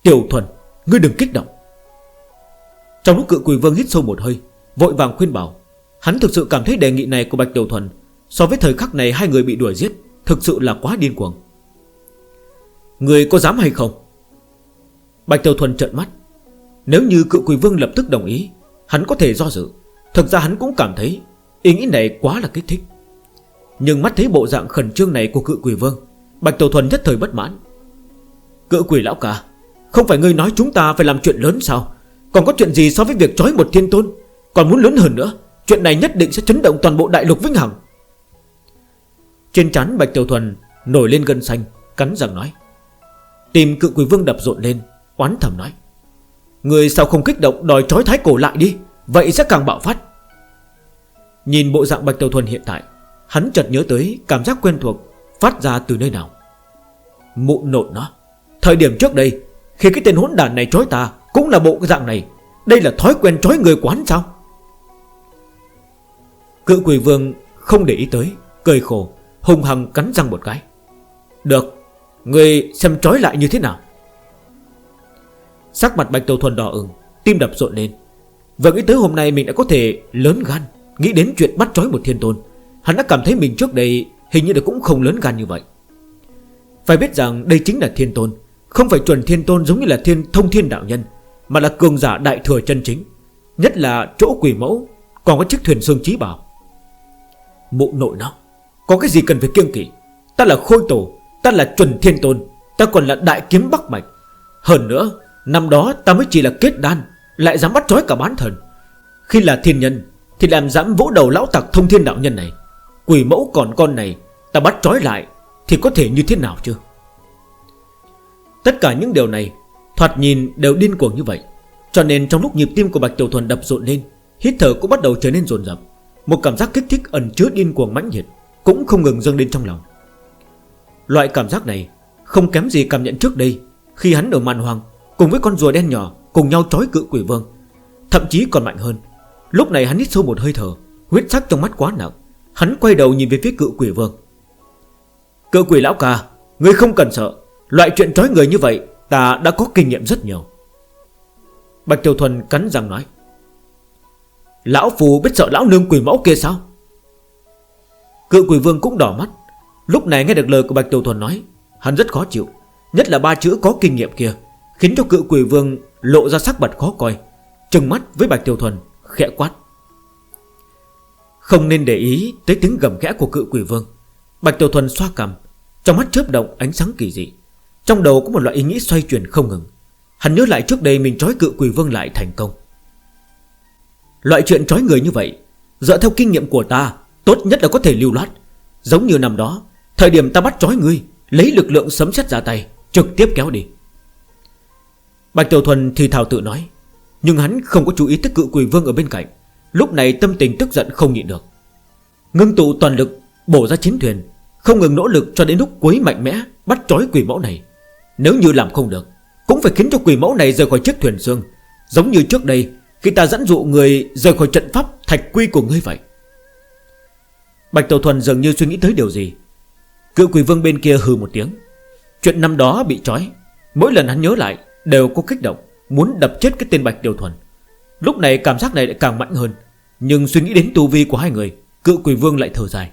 Tiểu thuần, Ngươi đừng kích động. Trong lúc cự quỳ vương hít sâu một hơi, Vội vàng khuyên bảo, Hắn thực sự cảm thấy đề nghị này của Bạch Tiểu Thuần So với thời khắc này hai người bị đuổi giết Thực sự là quá điên cuồng. Người có dám hay không? Bạch Tiểu Thuần trợn mắt. Nếu như cựu quỳ vương lập tức đồng ý Hắn có thể do dự. Thực ra hắn cũng cảm thấy Ý nghĩ này quá là kích thích. Nhưng mắt thấy bộ dạng khẩn trương này của cự quỷ vương, Bạch Tổ Thuần nhất thời bất mãn. Cự quỷ lão cả Không phải ngươi nói chúng ta phải làm chuyện lớn sao? Còn có chuyện gì so với việc trói một thiên tôn? Còn muốn lớn hơn nữa, Chuyện này nhất định sẽ chấn động toàn bộ đại lục vĩnh hằng. Trên chán Bạch Tiểu Thuần Nổi lên gân xanh, Cắn rằng nói. Tìm cự quỷ vương đập rộn lên, Oán thầm nói. Người sao không kích động đòi trói thái cổ lại đi? Vậy sẽ càng bạo phát. Nhìn bộ dạng Bạch Tiểu Thuần hiện tại, Hắn chợt nhớ tới cảm giác quen thuộc Phát ra từ nơi nào. Mụ nộn nó, Thời điểm trước đây, Khi cái tên hỗn đàn này trói ta Cũng là bộ dạng này. Đây là thói quen trói người quán sao? Cự quỷ vương không để ý tới, Cười khổ Hùng hằng cắn răng một cái. Được, Người xem trói lại như thế nào? Sắc mặt Bạch Đầu Thuần đỏ ửng, Tim đập rộn lên. Và nghĩ tới hôm nay mình đã có thể lớn gan, Nghĩ đến chuyện bắt trói một thiên tôn, Hắn đã cảm thấy mình trước đây Hình như là cũng không lớn gan như vậy. Phải biết rằng đây chính là thiên tôn, Không phải chuẩn thiên tôn giống như là thiên thông thiên đạo nhân, Mà là cường giả đại thừa chân chính, Nhất là chỗ quỷ mẫu, Còn có chiếc thuyền xương chí bảo. Mụ nội nó, Có cái gì cần phải kiêng kỵ? Ta là khôi tổ, Ta là chuẩn thiên tôn, Ta còn là đại kiếm bắc mạch. Hơn nữa Năm đó ta mới chỉ là kết đan, Lại dám bắt trói cả bán thần. Khi là thiên nhân, Thì làm dám vỗ đầu lão tặc thông thiên đạo nhân này. Quỷ mẫu còn con này, Ta bắt trói lại, Thì có thể như thế nào chứ? Tất cả những điều này, Thoạt nhìn đều điên cuồng như vậy. Cho nên trong lúc nhịp tim của Bạch Tiểu Thuần đập rộn lên, Hít thở cũng bắt đầu trở nên rồn rập Một cảm giác kích thích ẩn chứa điên cuồng mãnh nhiệt Cũng không ngừng dâng lên trong lòng. Loại cảm giác này, Không kém gì cảm nhận trước đây, Khi hắn ở màn hoàng Cùng với con rùa đen nhỏ Cùng nhau trói cự quỷ vương. Thậm chí còn mạnh hơn. Lúc này hắn hít sâu một hơi thở, Huyết sắc trong mắt quá nặng. Hắn quay đầu nhìn về phía cự quỷ vương. Cự quỷ lão ca Người không cần sợ. Loại chuyện trói người như vậy, Ta đã có kinh nghiệm rất nhiều. Bạch Tiểu Thuần cắn răng nói. Lão Phù biết sợ lão nương quỷ mẫu kia sao? Cự quỷ vương cũng đỏ mắt. Lúc này nghe được lời của Bạch Tiểu Thuần nói, Hắn rất khó chịu. Nhất là ba chữ có kinh nghiệm kia. Khiến cho cự quỷ vương lộ ra sắc mặt khó coi, Trừng mắt với Bạch Tiêu Thuần, Khẽ quát. Không nên để ý tới tiếng gầm khẽ của cự quỷ vương. Bạch Tiêu Thuần xoa cầm Trong mắt chớp động ánh sáng kỳ dị. Trong đầu có một loại ý nghĩ xoay chuyển không ngừng. Hắn nhớ lại trước đây mình trói cự quỷ vương lại thành công. Loại chuyện trói người như vậy, Dựa theo kinh nghiệm của ta, Tốt nhất là có thể lưu loát. Giống như năm đó, Thời điểm ta bắt trói người, Lấy lực lượng sấm xét ra tay, Trực tiếp kéo đi. Bạch Tiểu Thuần thì thảo tự nói, Nhưng hắn không có chú ý tới cự quỷ vương ở bên cạnh. Lúc này tâm tình tức giận không nhịn được. Ngưng tụ toàn lực, Bổ ra chiến thuyền, Không ngừng nỗ lực cho đến lúc quấy mạnh mẽ, Bắt trói quỷ mẫu này. Nếu như làm không được, Cũng phải khiến cho quỷ mẫu này rời khỏi chiếc thuyền xương. Giống như trước đây, Khi ta dẫn dụ người rời khỏi trận pháp thạch quy của ngươi vậy. Bạch Tiểu Thuần dường như suy nghĩ tới điều gì. Cựu quỷ vương bên kia hừ một tiếng. Chuyện năm đó bị trói. Mỗi lần hắn nhớ lại Đều có kích động, Muốn đập chết cái tên Bạch Tiểu Thuần. Lúc này cảm giác này lại càng mạnh hơn, Nhưng suy nghĩ đến tu vi của hai người, Cự quỷ vương lại thở dài.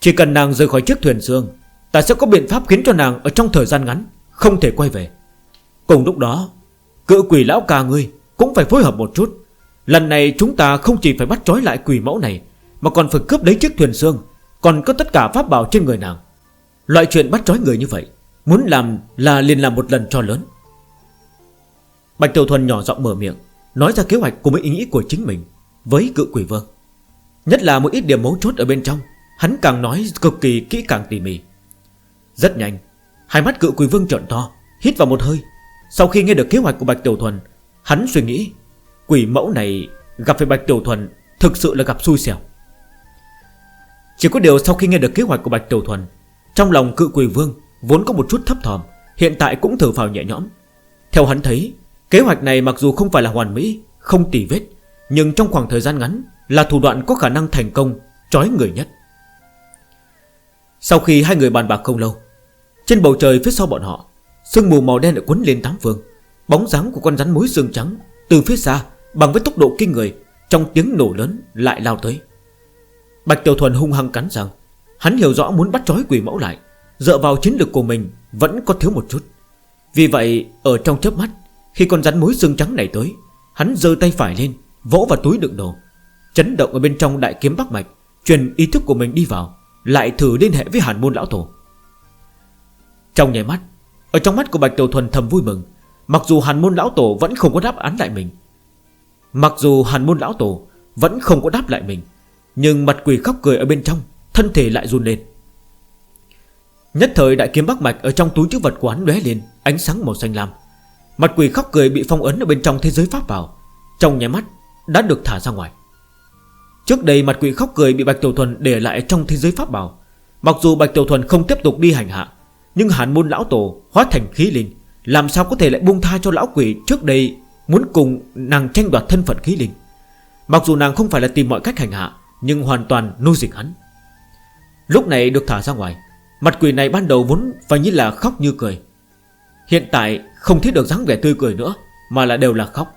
Chỉ cần nàng rời khỏi chiếc thuyền xương, Ta sẽ có biện pháp khiến cho nàng Ở trong thời gian ngắn không thể quay về. Cùng lúc đó, Cự quỷ lão ca ngươi cũng phải phối hợp một chút. Lần này chúng ta không chỉ phải bắt trói lại quỷ mẫu này, Mà còn phải cướp lấy chiếc thuyền xương, Còn có tất cả pháp bảo trên người nàng. Loại chuyện bắt trói người như vậy Muốn làm là liền làm một lần cho lớn. Bạch Tiểu Thuần nhỏ giọng mở miệng, Nói ra kế hoạch cùng với ý nghĩ của chính mình, Với cự quỷ vương. Nhất là một ít điểm mấu chốt ở bên trong, Hắn càng nói cực kỳ kỹ càng tỉ mỉ. Rất nhanh, Hai mắt cự quỷ vương trợn to, Hít vào một hơi. Sau khi nghe được kế hoạch của Bạch Tiểu Thuần, Hắn suy nghĩ, Quỷ mẫu này gặp phải Bạch Tiểu Thuần Thực sự là gặp xui xẻo. Chỉ có điều sau khi nghe được kế hoạch của Bạch Tiểu Thuần, Trong lòng cự quỷ vương Vốn có một chút thấp thỏm, Hiện tại cũng thở vào nhẹ nhõm. Theo hắn thấy, Kế hoạch này mặc dù không phải là hoàn mỹ, Không tỉ vết, Nhưng trong khoảng thời gian ngắn Là thủ đoạn có khả năng thành công, Trói người nhất. Sau khi hai người bàn bạc không lâu, Trên bầu trời phía sau bọn họ, Sương mù màu đen đã quấn lên tám phương. Bóng dáng của con rắn mối xương trắng Từ phía xa bằng với tốc độ kinh người Trong tiếng nổ lớn lại lao tới. Bạch Tiểu Thuần hung hăng cắn rằng Hắn hiểu rõ muốn bắt trói quỷ mẫu lại Dựa vào chiến lược của mình, Vẫn có thiếu một chút. Vì vậy, ở trong chớp mắt, Khi con rắn mối xương trắng này tới, Hắn dơ tay phải lên, Vỗ vào túi đựng đồ. Chấn động ở bên trong đại kiếm Bắc Mạch, Truyền ý thức của mình đi vào, Lại thử liên hệ với hàn môn lão tổ. Trong nhảy mắt, Ở trong mắt của Bạch Tiểu Thuần thầm vui mừng, Mặc dù hàn môn lão tổ vẫn không có đáp án lại mình. Mặc dù hàn môn lão tổ Vẫn không có đáp lại mình, Nhưng mặt quỷ khóc cười ở bên trong, Thân thể lại run lên. Nhất thời đại kiếm bắc mạch ở trong túi chữ vật của hắn lóe lên, Ánh sáng màu xanh lam. Mặt quỷ khóc cười bị phong ấn ở bên trong thế giới pháp bảo, Trong nháy mắt đã được thả ra ngoài. Trước đây mặt quỷ khóc cười bị Bạch Tiểu Thuần để lại trong thế giới pháp bảo. Mặc dù Bạch Tiểu Thuần không tiếp tục đi hành hạ, Nhưng hàn môn lão tổ hóa thành khí linh, Làm sao có thể lại buông tha cho lão quỷ trước đây Muốn cùng nàng tranh đoạt thân phận khí linh? Mặc dù nàng không phải là tìm mọi cách hành hạ, Nhưng hoàn toàn nuôi dịch hắn. Lúc này được thả ra ngoài Mặt quỷ này ban đầu vốn phải như là khóc như cười. Hiện tại không thấy được dáng vẻ tươi cười nữa, Mà là đều là khóc.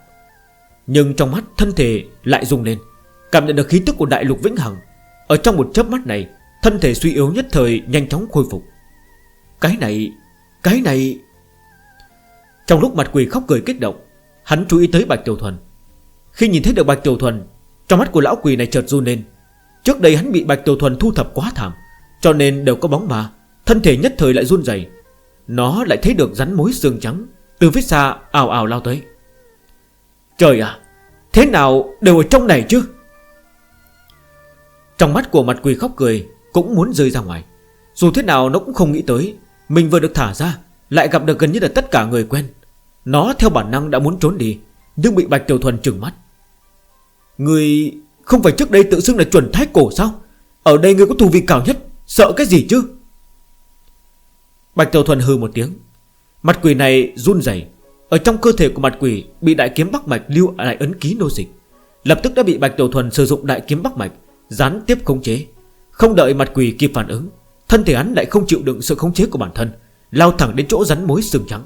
Nhưng trong mắt thân thể lại rung lên, Cảm nhận được khí tức của đại lục vĩnh hằng. Ở trong một chớp mắt này, Thân thể suy yếu nhất thời nhanh chóng khôi phục. Cái này Cái này. Trong lúc mặt quỷ khóc cười kích động, Hắn chú ý tới Bạch Tiểu Thuần. Khi nhìn thấy được Bạch Tiểu Thuần, Trong mắt của lão quỷ này chợt run lên. Trước đây hắn bị Bạch Tiểu Thuần thu thập quá thảm. Cho nên đều có bóng ma Thân thể nhất thời lại run dày Nó lại thấy được rắn mối xương trắng Từ phía xa ảo ảo lao tới. Trời à Thế nào đều ở trong này chứ? Trong mắt của mặt quỳ khóc cười Cũng muốn rơi ra ngoài. Dù thế nào nó cũng không nghĩ tới, Mình vừa được thả ra, Lại gặp được gần như là tất cả người quen. Nó theo bản năng đã muốn trốn đi, Nhưng bị Bạch Tiểu Thuần trừng mắt. Người không phải trước đây tự xưng là chuẩn thái cổ sao? Ở đây người có thù vị cao nhất Sợ cái gì chứ? Bạch Tiểu Thuần hư một tiếng. Mặt quỷ này run dày Ở trong cơ thể của mặt quỷ Bị đại kiếm Bắc Mạch lưu lại ấn ký nô dịch. Lập tức đã bị Bạch Tiểu Thuần sử dụng đại kiếm Bắc Mạch, Gián tiếp khống chế. Không đợi mặt quỷ kịp phản ứng, Thân thể hắn lại không chịu đựng sự khống chế của bản thân, Lao thẳng đến chỗ rắn mối sừng trắng.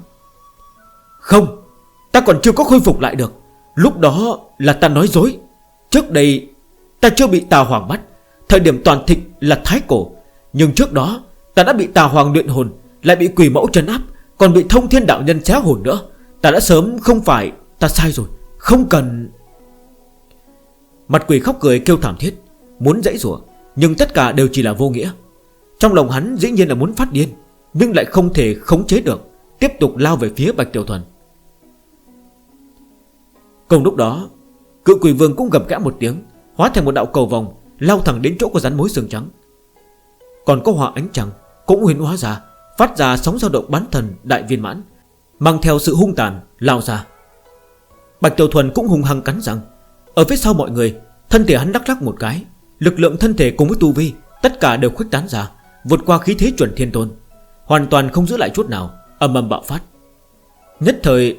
Không, Ta còn chưa có khôi phục lại được. Lúc đó là ta nói dối. Trước đây ta chưa bị tà hoàng bắt, Thời điểm toàn thịnh là thái cổ. Nhưng trước đó, Ta đã bị tà hoàng luyện hồn, Lại bị quỷ mẫu trấn áp, Còn bị thông thiên đạo nhân xé hồn nữa. Ta đã sớm không phải, Ta sai rồi, Không cần. Mặt quỷ khóc cười kêu thảm thiết, Muốn dãy rủa, Nhưng tất cả đều chỉ là vô nghĩa. Trong lòng hắn dĩ nhiên là muốn phát điên, Nhưng lại không thể khống chế được, Tiếp tục lao về phía Bạch Tiểu Thuần. Cùng lúc đó Cựu quỷ vương cũng gầm gã một tiếng, Hóa thành một đạo cầu vòng, Lao thẳng đến chỗ của rắn mối xương trắng. Còn có hỏa ánh trăng, Cũng huyền hóa ra, Phát ra sóng dao động bán thần đại viên mãn, Mang theo sự hung tàn, lao ra. Bạch Tiểu Thuần cũng hung hăng cắn răng. Ở phía sau mọi người, Thân thể hắn đắc lắc một cái, Lực lượng thân thể cùng với tu vi, Tất cả đều khuếch tán ra, Vượt qua khí thế chuẩn thiên tôn, Hoàn toàn không giữ lại chút nào, Âm âm bạo phát. Nhất thời,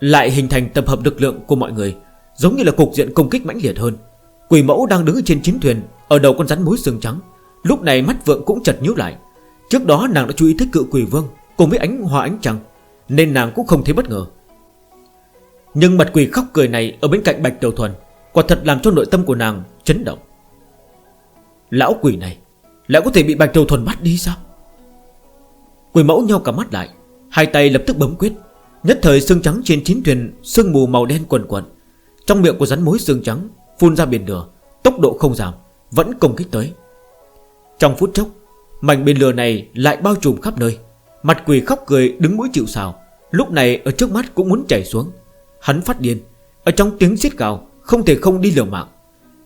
Lại hình thành tập hợp lực lượng của mọi người, Giống như là cục diện công kích mãnh liệt hơn. Quỷ mẫu đang đứng trên chiến thuyền, Ở đầu con rắn mối xương trắng Lúc này mắt vượng cũng chật nhíu lại. Trước đó nàng đã chú ý thấy cựu quỷ vương Cùng với ánh hoa ánh trăng, Nên nàng cũng không thấy bất ngờ. Nhưng mặt quỷ khóc cười này Ở bên cạnh Bạch Tiểu Thuần Quả thật làm cho nội tâm của nàng chấn động. Lão quỷ này, Lại có thể bị Bạch Tiểu Thuần bắt đi sao? Quỷ mẫu nhau cả mắt lại, Hai tay lập tức bấm quyết. Nhất thời xương trắng trên chín thuyền, Sương mù màu đen quần quần Trong miệng của rắn mối xương trắng Phun ra biển lửa, Tốc độ không giảm, Vẫn công kích tới. Trong phút chốc, Mảnh biển lửa này lại bao trùm khắp nơi. Mặt quỷ khóc cười đứng mũi chịu xào Lúc này ở trước mắt cũng muốn chảy xuống. Hắn phát điên, Ở trong tiếng xít gào, không thể không đi lửa mạng.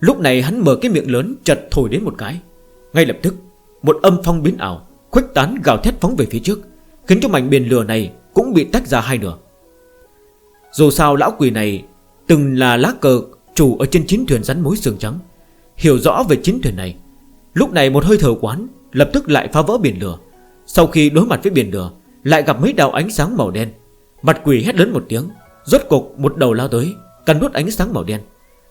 Lúc này hắn mở cái miệng lớn chật thổi đến một cái. Ngay lập tức, Một âm phong biến ảo, Khuếch tán gào thét phóng về phía trước, Khiến cho mảnh biển lửa này cũng bị tách ra hai nửa. Dù sao lão quỷ này Từng là lá cờ chủ ở trên chiến thuyền rắn mối sườn trắng, Hiểu rõ về chiến thuyền này Lúc này một hơi thở quán Lập tức lại phá vỡ biển lửa. Sau khi đối mặt với biển lửa, Lại gặp mấy đạo ánh sáng màu đen. Mặt quỷ hét lớn một tiếng, Rốt cục một đầu lao tới, Cắn đốt ánh sáng màu đen.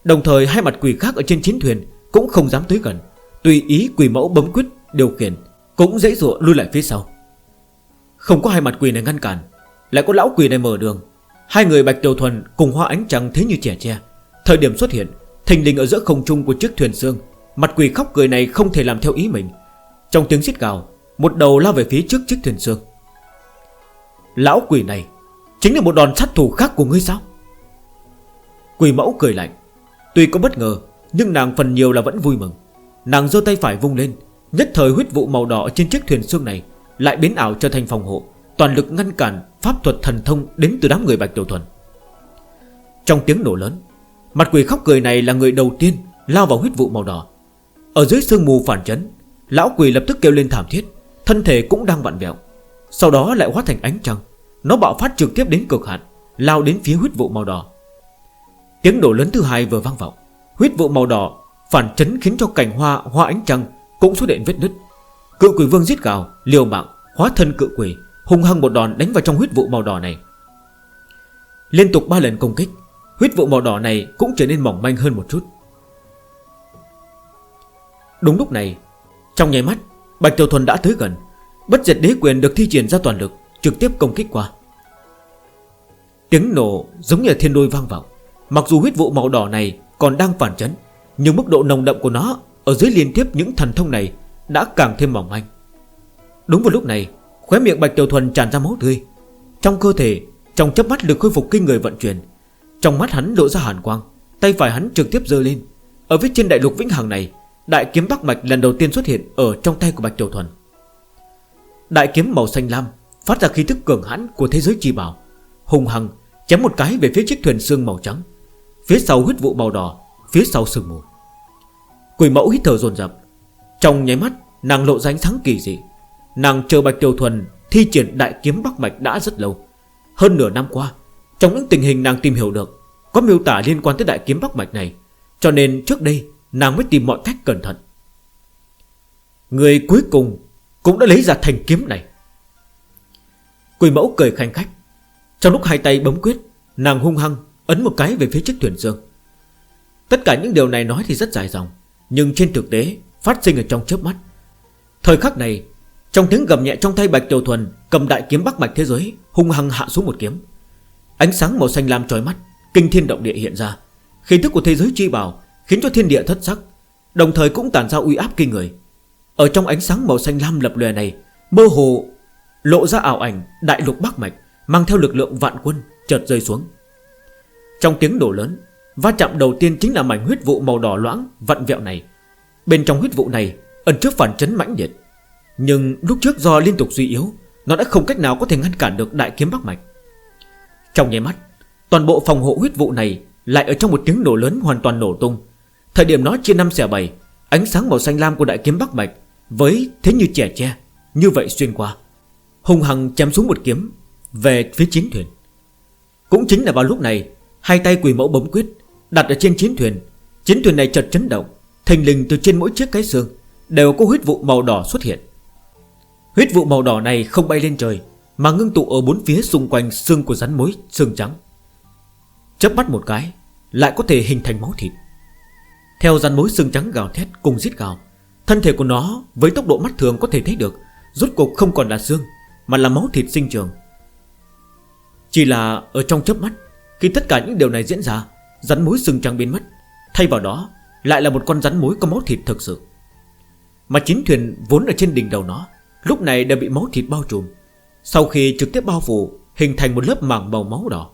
Đồng thời hai mặt quỷ khác ở trên chiến thuyền Cũng không dám tới gần, Tùy ý quỷ mẫu bấm quyết điều khiển, Cũng dễ dụa lui lại phía sau. Không có hai mặt quỷ này ngăn cản, Lại có lão quỷ này mở đường. Hai người Bạch Tiểu Thuần cùng hoa ánh trăng thế như trẻ tre. Thời điểm xuất hiện, Thình linh ở giữa không trung của chiếc thuyền xương Mặt quỷ khóc cười này không thể làm theo ý mình. Trong tiếng xít gào, Một đầu lao về phía trước chiếc Thuyền xương. Lão quỷ này Chính là một đòn sát thủ khác của ngươi sao? Quỷ mẫu cười lạnh. Tuy có bất ngờ, Nhưng nàng phần nhiều là vẫn vui mừng. Nàng dơ tay phải vung lên, Nhất thời huyết vụ màu đỏ trên chiếc thuyền xương này Lại biến ảo trở thành phòng hộ, Toàn lực ngăn cản pháp thuật thần thông Đến từ đám người Bạch Tiểu Thuần. Trong tiếng nổ lớn, Mặt quỷ khóc cười này là người đầu tiên Lao vào huyết vụ màu đỏ. Ở dưới sương mù phản chấn Lão quỷ lập tức kêu lên thảm thiết Thân thể cũng đang vặn vẹo. Sau đó lại hóa thành ánh trăng Nó bạo phát trực tiếp đến cực hạn Lao đến phía huyết vụ màu đỏ. Tiếng đổ lớn thứ hai vừa vang vọng Huyết vụ màu đỏ phản chấn khiến cho cành hoa Hoa ánh trăng cũng xuất hiện vết nứt. Cự quỷ vương giết gào, liều mạng Hóa thân cự quỷ, hung hăng một đòn đánh vào trong huyết vụ màu đỏ này. Liên tục 3 lần công kích Huyết vụ màu đỏ này cũng trở nên mỏng manh hơn một chút. Đúng lúc này, Trong nháy mắt, Bạch Tiểu Thuần đã tới gần. Bất diệt đế quyền được thi triển ra toàn lực, Trực tiếp công kích qua. Tiếng nổ giống như thiên đôi vang vọng. Mặc dù huyết vụ màu đỏ này còn đang phản chấn, Nhưng mức độ nồng đậm của nó Ở dưới liên tiếp những thần thông này Đã càng thêm mỏng manh. Đúng vào lúc này, Khóe miệng Bạch Tiểu Thuần tràn ra máu tươi. Trong cơ thể, Trong chấp mắt được khôi phục kinh người vận chuyển, Trong mắt hắn lộ ra hàn quang, Tay phải hắn trực tiếp rơi lên. Ở phía trên đại lục vĩnh hằng này Đại kiếm Bắc Mạch lần đầu tiên xuất hiện Ở trong tay của Bạch Triều Thuần. Đại kiếm màu xanh lam Phát ra khí thức cường hãn của thế giới chi bảo, Hùng hằng, chém một cái về phía chiếc thuyền xương màu trắng, Phía sau huyết vụ màu đỏ, Phía sau sừng mù. Quỷ mẫu hít thở dồn dập, Trong nháy mắt nàng lộ ránh sáng kỳ dị. Nàng chờ Bạch Triều Thuần Thi triển đại kiếm Bắc Mạch đã rất lâu. Hơn nửa năm qua, Trong những tình hình nàng tìm hiểu được, Có miêu tả liên quan tới đại kiếm Bắc Mạch này. Cho nên trước đây Nàng mới tìm mọi cách cẩn thận. Người cuối cùng Cũng đã lấy ra thành kiếm này. Quỳ mẫu cười khanh khách. Trong lúc hai tay bấm quyết, Nàng hung hăng ấn một cái về phía chiếc thuyền dương. Tất cả những điều này nói thì rất dài dòng, Nhưng trên thực tế Phát sinh ở trong chớp mắt. Thời khắc này, Trong tiếng gầm nhẹ trong tay Bạch Tiểu Thuần Cầm đại kiếm bắc bạch thế giới, Hung hăng hạ xuống một kiếm. Ánh sáng màu xanh lam trói mắt, Kinh thiên động địa hiện ra. Khi thức của thế giới truy bảo Khiến cho thiên địa thất sắc, Đồng thời cũng tản ra uy áp kinh người. Ở trong ánh sáng màu xanh lam lập lòe này, Mơ hồ lộ ra ảo ảnh Đại lục Bắc Mạch, Mang theo lực lượng vạn quân chợt rơi xuống. Trong tiếng đổ lớn, Va chạm đầu tiên chính là mảnh huyết vụ màu đỏ loãng, Vặn vẹo này. Bên trong huyết vụ này, ẩn trước phản chấn mãnh liệt. Nhưng lúc trước do liên tục suy yếu, Nó đã không cách nào có thể ngăn cản được đại kiếm Bắc Mạch. Trong nháy mắt, Toàn bộ phòng hộ huyết vụ này Lại ở trong một tiếng nổ lớn hoàn toàn nổ tung. Thời điểm nó chia năm xẻ bảy, Ánh sáng màu xanh lam của đại kiếm Bắc Bạch Với thế như trẻ che Như vậy xuyên qua. Hùng hằng chém xuống một kiếm Về phía chiến thuyền. Cũng chính là vào lúc này, Hai tay quỷ mẫu bấm quyết, Đặt ở trên chiến thuyền. Chiến thuyền này chợt chấn động Thành lình từ trên mỗi chiếc cái xương Đều có huyết vụ màu đỏ xuất hiện. Huyết vụ màu đỏ này không bay lên trời, Mà ngưng tụ ở bốn phía xung quanh xương của rắn mối xương trắng. Chấp mắt một cái, Lại có thể hình thành máu thịt. Theo rắn mối xương trắng gào thét cùng giết gào. Thân thể của nó với tốc độ mắt thường có thể thấy được, Rốt cuộc không còn là xương, Mà là máu thịt sinh trường Chỉ là ở trong chớp mắt, Khi tất cả những điều này diễn ra, Rắn mối xương trắng biến mất. Thay vào đó, lại là một con rắn mối có máu thịt thực sự. Mà chiến thuyền vốn ở trên đỉnh đầu nó, Lúc này đã bị máu thịt bao trùm. Sau khi trực tiếp bao phủ, Hình thành một lớp mảng màu máu đỏ.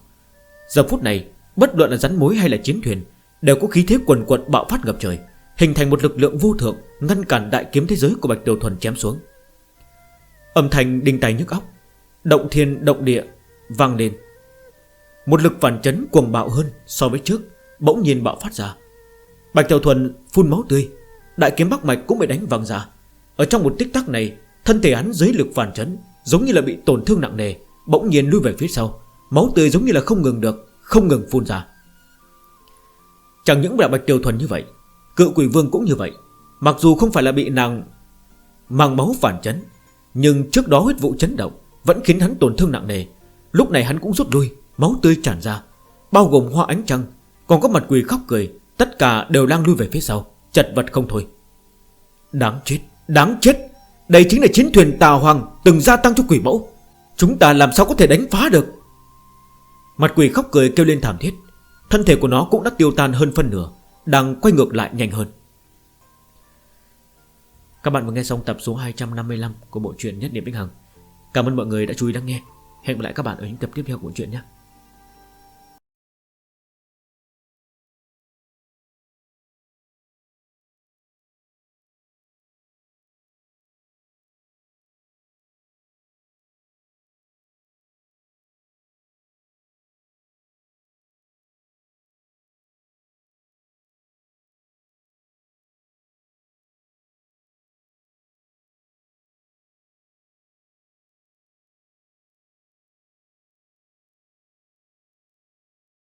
Giờ phút này, Bất luận là rắn mối hay là chiến thuyền Đều có khí thế quần quật bạo phát ngập trời, Hình thành một lực lượng vô thượng, Ngăn cản đại kiếm thế giới của Bạch tiêu Thuần chém xuống. Âm thanh đinh tay nhức óc, Động thiên, động địa Vang lên. Một lực phản chấn cuồng bạo hơn so với trước, Bỗng nhiên bạo phát ra. Bạch tiêu Thuần phun máu tươi, Đại kiếm Bắc Mạch cũng bị đánh văng ra. Ở trong một tích tắc này, Thân thể hắn dưới lực phản chấn Giống như là bị tổn thương nặng nề, Bỗng nhiên lui về phía sau. Máu tươi giống như là không ngừng được, Không ngừng phun ra. Chẳng những là Bạch Tiêu Thuần như vậy cựu quỷ vương cũng như vậy. Mặc dù không phải là bị nàng Mang máu phản chấn, Nhưng trước đó huyết vụ chấn động Vẫn khiến hắn tổn thương nặng nề. Lúc này hắn cũng rút lui, Máu tươi tràn ra, Bao gồm hoa ánh trăng, Còn có mặt quỷ khóc cười, Tất cả đều đang lui về phía sau, Chật vật không thôi. Đáng chết Đáng chết! Đây chính là chiến thuyền tà hoàng Từng gia tăng cho quỷ mẫu. Chúng ta làm sao có thể đánh phá được? Mặt quỷ khóc cười kêu lên thảm thiết. Thân thể của nó cũng đã tiêu tan hơn phân nửa, Đang quay ngược lại nhanh hơn. Các bạn vừa nghe xong tập số 255 Của bộ truyện Nhất Điểm Bích Hằng. Cảm ơn mọi người đã chú ý lắng nghe. Hẹn gặp lại các bạn ở những tập tiếp theo của bộ truyện nhé.